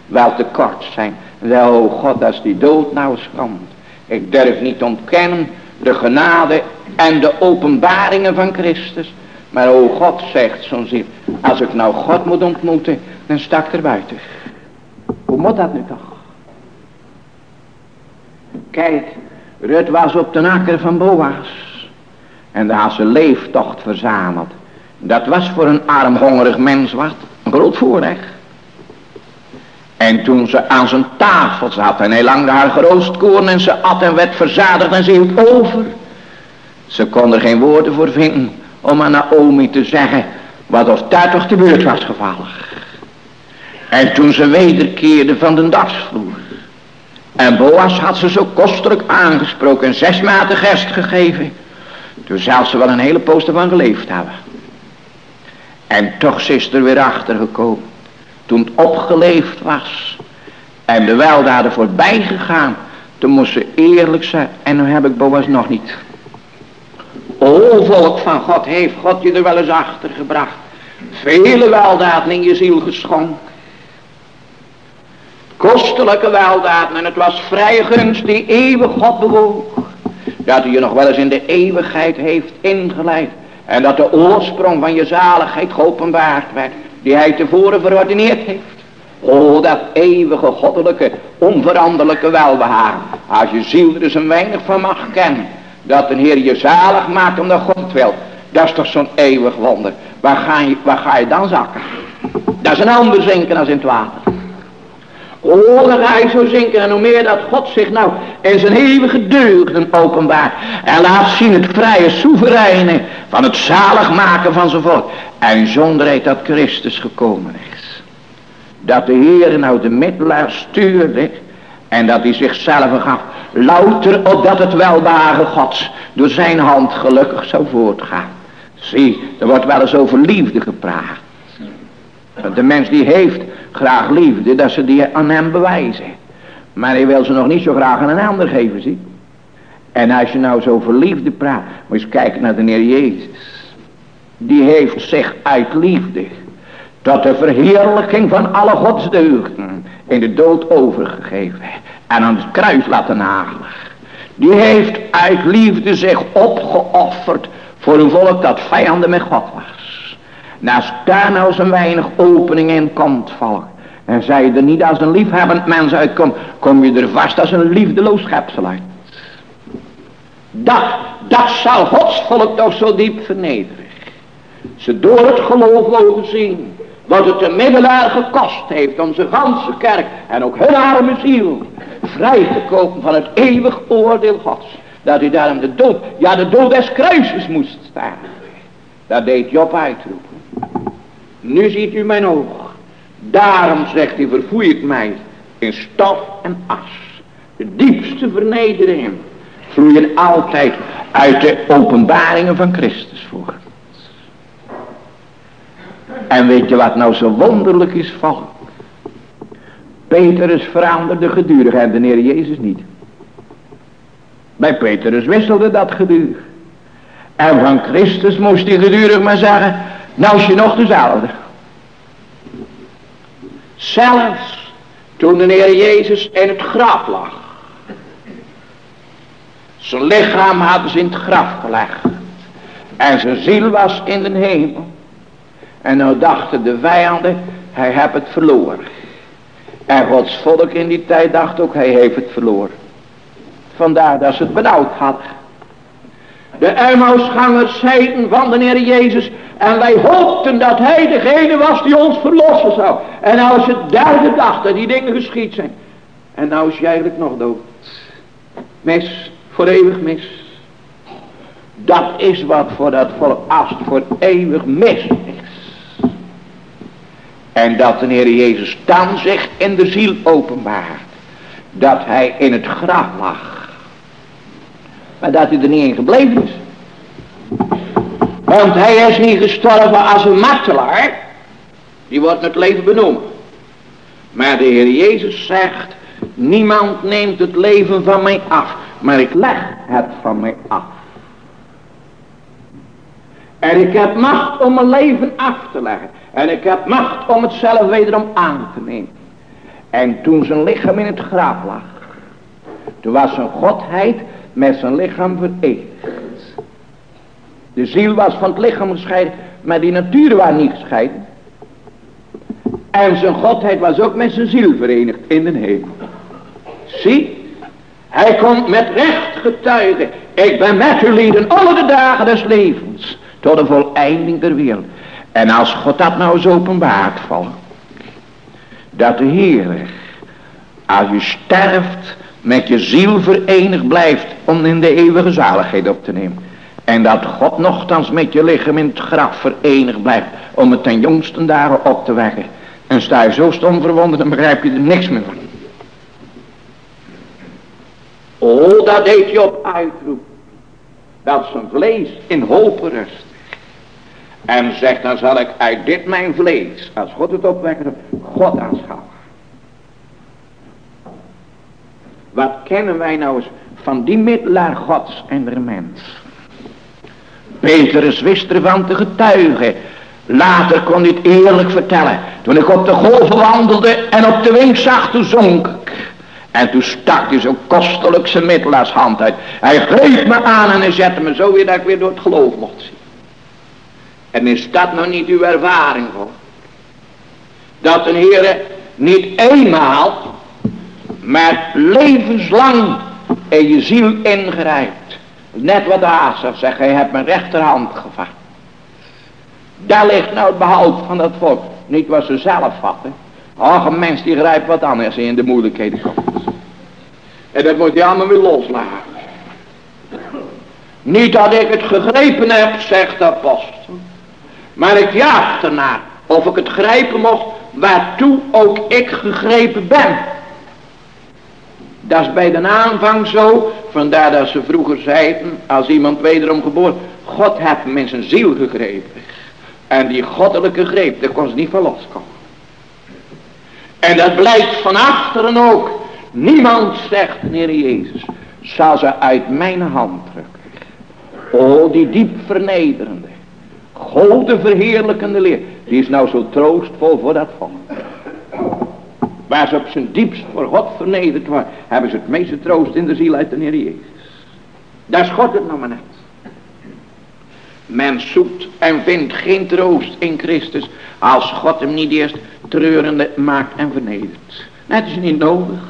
Speaker 1: wel tekort zijn. Wel, God, als die dood nou eens komt. Ik durf niet ontkennen de genade en de openbaringen van Christus. Maar o God zegt zo'n zin, als ik nou God moet ontmoeten, dan sta ik er buiten. Hoe moet dat nu toch? Kijk, Rut was op de akker van Boas. En daar had ze leeftocht verzameld. Dat was voor een arm hongerig mens wat. Een groot voorrecht. En toen ze aan zijn tafel zat en hij langde haar geroost koorn en ze at en werd verzadigd en ze hield over. Ze kon er geen woorden voor vinden om aan Naomi te zeggen wat of daar toch de beurt was gevallen. En toen ze wederkeerde van de dagsvloer. En Boas had ze zo kostelijk aangesproken en zes maten gerst gegeven. Toen zou ze wel een hele poos ervan geleefd hebben. En toch is er weer achter gekomen. Toen het opgeleefd was. En de weldaden voorbij gegaan. Toen moest ze eerlijk zijn. En nu heb ik Boas nog niet. O volk van God, heeft God je er wel eens achter gebracht. Vele weldaden in je ziel geschonken. Kostelijke weldaden. En het was vrij gunst die eeuwig God bewoog. Dat hij je nog wel eens in de eeuwigheid heeft ingeleid. En dat de oorsprong van je zaligheid geopenbaard werd. Die hij tevoren verordineerd heeft. O, dat eeuwige, goddelijke, onveranderlijke welbehagen. Als je ziel er eens een weinig van mag kennen. Dat de Heer je zalig maakt omdat God wil. Dat is toch zo'n eeuwig wonder. Waar ga, je, waar ga je dan zakken? Dat is een ander zinken als in het water. Ga je zo zinken. En hoe meer dat God zich nou in zijn eeuwige deugden openbaart. En laat zien het vrije, soevereine van het zalig maken van zijn volk. En zonderheid dat Christus gekomen is. Dat de Heer nou de middelaar stuurde. En dat hij zichzelf gaf. Louter opdat het welbehagen Gods door zijn hand gelukkig zou voortgaan. Zie, er wordt wel eens over liefde gepraat. De mens die heeft graag liefde, dat ze die aan hem bewijzen. Maar hij wil ze nog niet zo graag aan een ander geven, zie. En als je nou zo over liefde praat, moet je eens kijken naar de Heer Jezus. Die heeft zich uit liefde tot de verheerlijking van alle godsdeugden in de dood overgegeven. En aan het kruis laten nagelen. Die heeft uit liefde zich opgeofferd voor een volk dat vijanden met God was. Daar nou zo'n weinig opening in komt vallen. En zij er niet als een liefhebbend mens uitkomt, kom je er vast als een liefdeloos schepsel uit. Dat, dat zal Gods volk toch zo diep vernederen. Ze door het geloof mogen zien. Wat het de middelaar gekost heeft om zijn ganse kerk en ook hun arme ziel vrij te kopen van het eeuwig oordeel Gods. Dat hij daarom de dood, ja de dood des kruises moest staan. Dat deed Job uitroepen. Nu ziet u mijn oog. Daarom zegt hij verfoei ik mij in stof en as. De diepste vernederingen vloeien altijd uit de openbaringen van Christus voort. En weet je wat nou zo wonderlijk is volk? Petrus veranderde gedurig en de Heer Jezus niet. Bij Petrus wisselde dat gedurig. En van Christus moest hij gedurig maar zeggen, nou is je nog dezelfde. Zelfs toen de Heer Jezus in het graf lag. Zijn lichaam hadden ze in het graf gelegd. En zijn ziel was in de hemel. En nou dachten de vijanden, hij heeft het verloren. En Gods volk in die tijd dacht ook, hij heeft het verloren. Vandaar dat ze het benauwd hadden. De Emmausgangers zeiden van de Heer Jezus. En wij hoopten dat hij degene was die ons verlossen zou. En nou is het derde dag dat die dingen geschied zijn. En nou is je eigenlijk nog dood. Mis, voor eeuwig mis. Dat is wat voor dat volk als voor eeuwig mis en dat de Heer Jezus dan zich in de ziel openbaart. Dat hij in het graf lag. Maar dat hij er niet in gebleven is. Want hij is niet gestorven als een martelaar. Die wordt met leven benoemen. Maar de Heer Jezus zegt. Niemand neemt het leven van mij af. Maar ik leg het van mij af. En ik heb macht om mijn leven af te leggen. En ik heb macht om het zelf wederom aan te nemen. En toen zijn lichaam in het graf lag. Toen was zijn godheid met zijn lichaam verenigd. De ziel was van het lichaam gescheiden. Maar die natuur was niet gescheiden. En zijn godheid was ook met zijn ziel verenigd in de hemel. Zie, hij komt met recht getuigen. Ik ben met u lieden alle de dagen des levens. Tot de voleinding der wereld. En als God dat nou eens openbaart volk. Dat de Heer, als je sterft, met je ziel verenigd blijft om in de eeuwige zaligheid op te nemen. En dat God nogthans met je lichaam in het graf verenigd blijft om het ten jongsten dagen op te wekken. En sta je zo stom verwonderd, dan begrijp je er niks meer van. Oh, dat deed je op uitroep. Dat zijn vlees in hopen rust. En zegt dan zal ik uit dit mijn vlees, als God het opwekt, God aanschouwen. Wat kennen wij nou eens van die middelaar gods en der mens? Petrus wist ervan te getuigen. Later kon het eerlijk vertellen. Toen ik op de golven wandelde en op de wind zag, toen zonk ik. En toen stak hij zo kostelijk zijn middelaarshand uit. Hij greep me aan en hij zette me zo weer dat ik weer door het geloof mocht zien. En is dat nou niet uw ervaring voor? Dat een Heer niet eenmaal, maar levenslang in je ziel ingrijpt. Net wat Asaf zegt, hij hebt mijn rechterhand gevat. Daar ligt nou het behoud van dat volk. Niet wat ze zelf vatten. Ach, een mens die grijpt wat anders in de moeilijkheden komt. En dat moet je allemaal weer loslaten. Niet dat ik het gegrepen heb, zegt de apostel. Maar ik jaag ernaar of ik het grijpen mocht, waartoe ook ik gegrepen ben. Dat is bij de aanvang zo, vandaar dat ze vroeger zeiden, als iemand wederom geboren, God heeft hem in zijn ziel gegrepen. En die goddelijke greep, daar kon ze niet van loskomen. En dat blijkt van achteren ook. Niemand zegt, Heer Jezus, zal ze uit mijn hand drukken. O, die diep vernederende, grote verheerlijkende leer. Die is nou zo troostvol voor dat volk. Waar ze op zijn diepst voor God vernederd waren, hebben ze het meeste troost in de ziel uit de Heer Jezus. Daar God het nog maar net. Men zoekt en vindt geen troost in Christus als God hem niet eerst treurende maakt en vernedert. Het is niet nodig.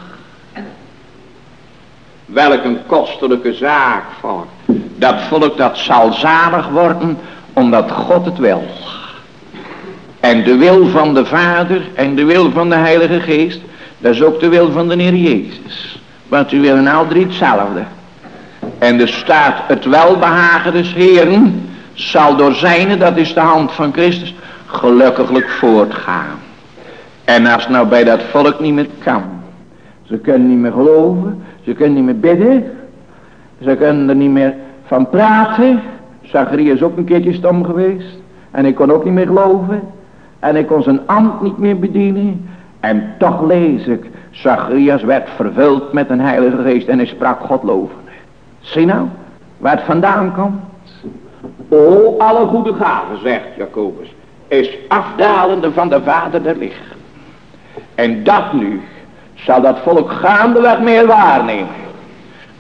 Speaker 1: Welk een kostelijke zaak voor. Dat volk dat zal zalig worden omdat God het wil. En de wil van de Vader en de wil van de Heilige Geest, dat is ook de wil van de Heer Jezus. Want u willen al drie hetzelfde. En er staat het welbehagen des Heeren zal door zijne, dat is de hand van Christus, gelukkiglijk voortgaan. En als nou bij dat volk niet meer kan. Ze kunnen niet meer geloven. Ze kunnen niet meer bidden. Ze kunnen er niet meer van praten. Zacharias is ook een keertje stom geweest. En ik kon ook niet meer geloven. En ik kon zijn ambt niet meer bedienen. En toch lees ik. Zacharias werd vervuld met een heilige geest. En hij sprak God loven. Zie nou. Waar het vandaan komt. O, alle goede gaven, zegt Jacobus, is afdalende van de vader der licht. En dat nu zal dat volk gaandeweg meer waarnemen.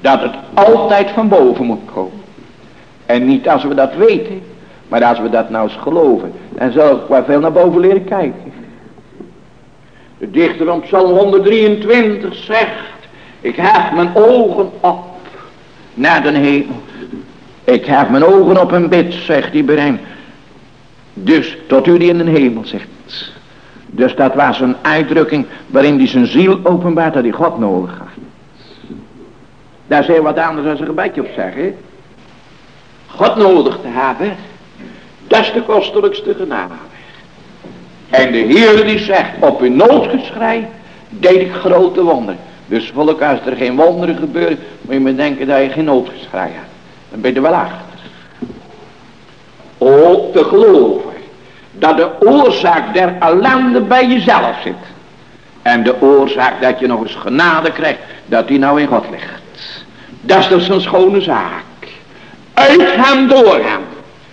Speaker 1: Dat het altijd van boven moet komen. En niet als we dat weten, maar als we dat nou eens geloven, dan zal ik wel veel naar boven leren kijken. De dichter om Psalm 123 zegt, ik heb mijn ogen op naar de hemel. Ik heb mijn ogen op een bid, zegt die brein. Dus tot u die in de hemel zegt. Dus dat was een uitdrukking waarin hij zijn ziel openbaart dat hij God nodig had. Daar is heel wat anders als een gebedje op zeggen. God nodig te hebben, dat is de kostelijkste genade. En de Heer die zegt, op uw noodgeschrei deed ik grote wonderen. Dus volk, als er geen wonderen gebeuren, moet je me denken dat je geen noodgeschrei hebt. Dan ben je er wel achter. O, te geloven dat de oorzaak der ellende bij jezelf zit. En de oorzaak dat je nog eens genade krijgt, dat die nou in God ligt. Dat is dus een schone zaak. Uit hem, door hem.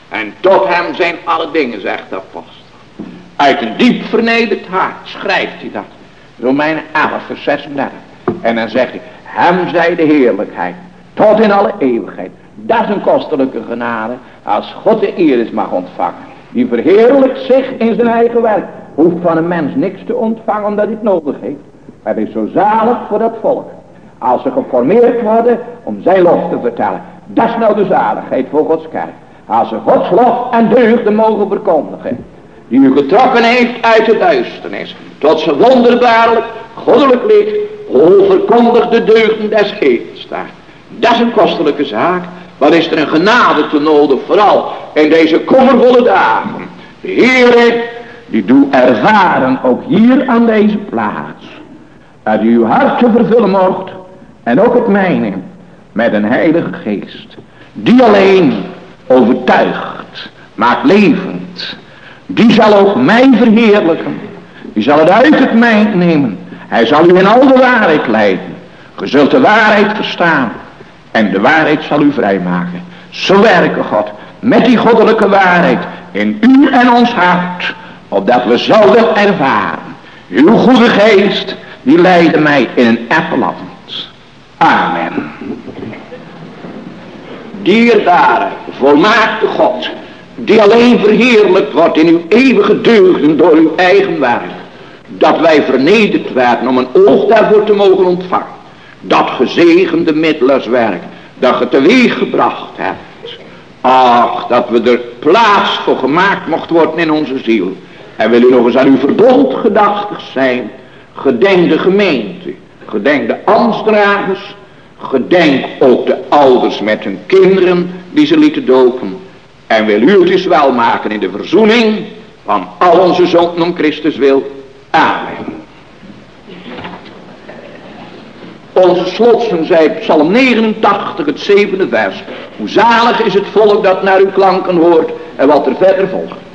Speaker 1: En tot hem zijn alle dingen, zegt de apostel. Uit een diep vernederd hart schrijft hij dat. Romeinen 11 vers 36. En dan zegt hij, hem zij de heerlijkheid. Tot in alle eeuwigheid. Dat is een kostelijke genade. Als God de eer is mag ontvangen. Die verheerlijkt zich in zijn eigen werk. Hoeft van een mens niks te ontvangen omdat hij het nodig heeft. Het is zo zalig voor dat volk. Als ze geformeerd worden om zijn lof te vertellen. Dat is nou de zaligheid voor Gods kerk. Als ze Gods lof en deugden mogen verkondigen. Die u getrokken heeft uit de duisternis. Tot ze wonderbaarlijk, goddelijk licht. Hoe verkondigt de deugden des hemels staat. Dat is een kostelijke zaak. Wat is er een genade te nodig, vooral in deze kommervolle dagen. De die doet ervaren, ook hier aan deze plaats. Dat u uw hart te vervullen mocht, en ook het mijne, met een heilige geest. Die alleen overtuigt, maakt levend, Die zal ook mij verheerlijken. Die zal het uit het mij nemen. Hij zal u in al de waarheid leiden. Je zult de waarheid verstaan. En de waarheid zal u vrijmaken. Zo werken God met die goddelijke waarheid in u en ons hart. Opdat we zouden ervaren. Uw goede geest die leidde mij in een eppeland. Amen. Dierbare, volmaakte God, die alleen verheerlijkt wordt in uw eeuwige deugden door uw eigen werk. Dat wij vernederd werden om een oog daarvoor te mogen ontvangen. Dat gezegende middelerswerk dat je teweeg gebracht hebt. Ach, dat we er plaats voor gemaakt mocht worden in onze ziel. En wil u nog eens aan uw verbond gedachtig zijn. Gedenk de gemeente. Gedenk de ambtsdragers. Gedenk ook de ouders met hun kinderen die ze lieten dopen. En wil u het dus wel maken in de verzoening van al onze zonden om Christus wil. Amen. Onze slotsen zei Psalm 89, het zevende vers. Hoe zalig is het volk dat naar uw klanken hoort en wat er verder volgt.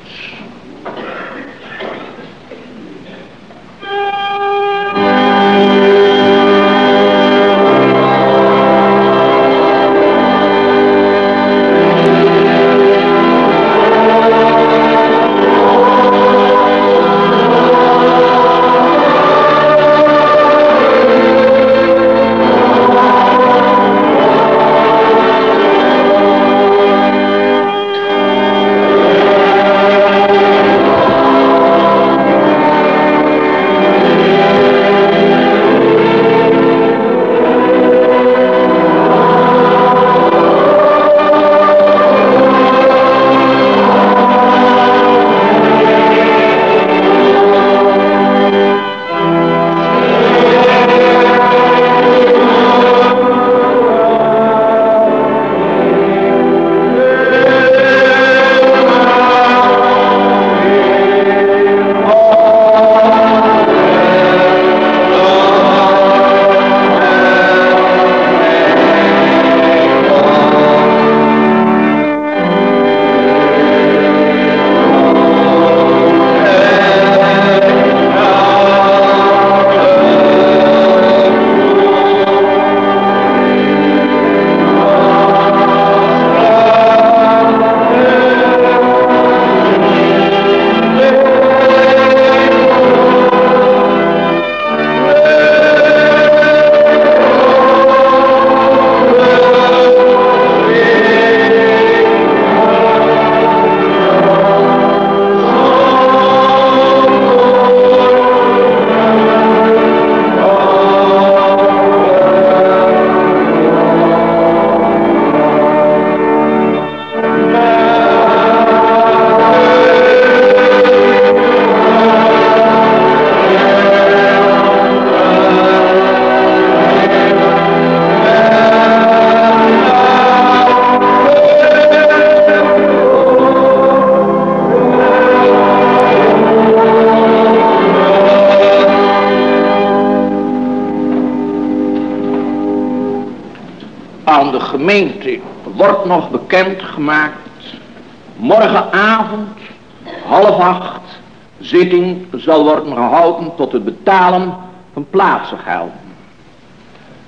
Speaker 1: Tot het betalen van plaatsengelden.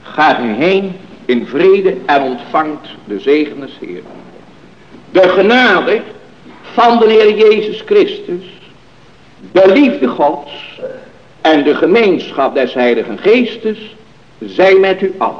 Speaker 1: Ga u heen in vrede en ontvangt de zegen des Heer. De genade van de Heer Jezus Christus, de liefde Gods en de gemeenschap des Heiligen Geestes zijn met u. Amen.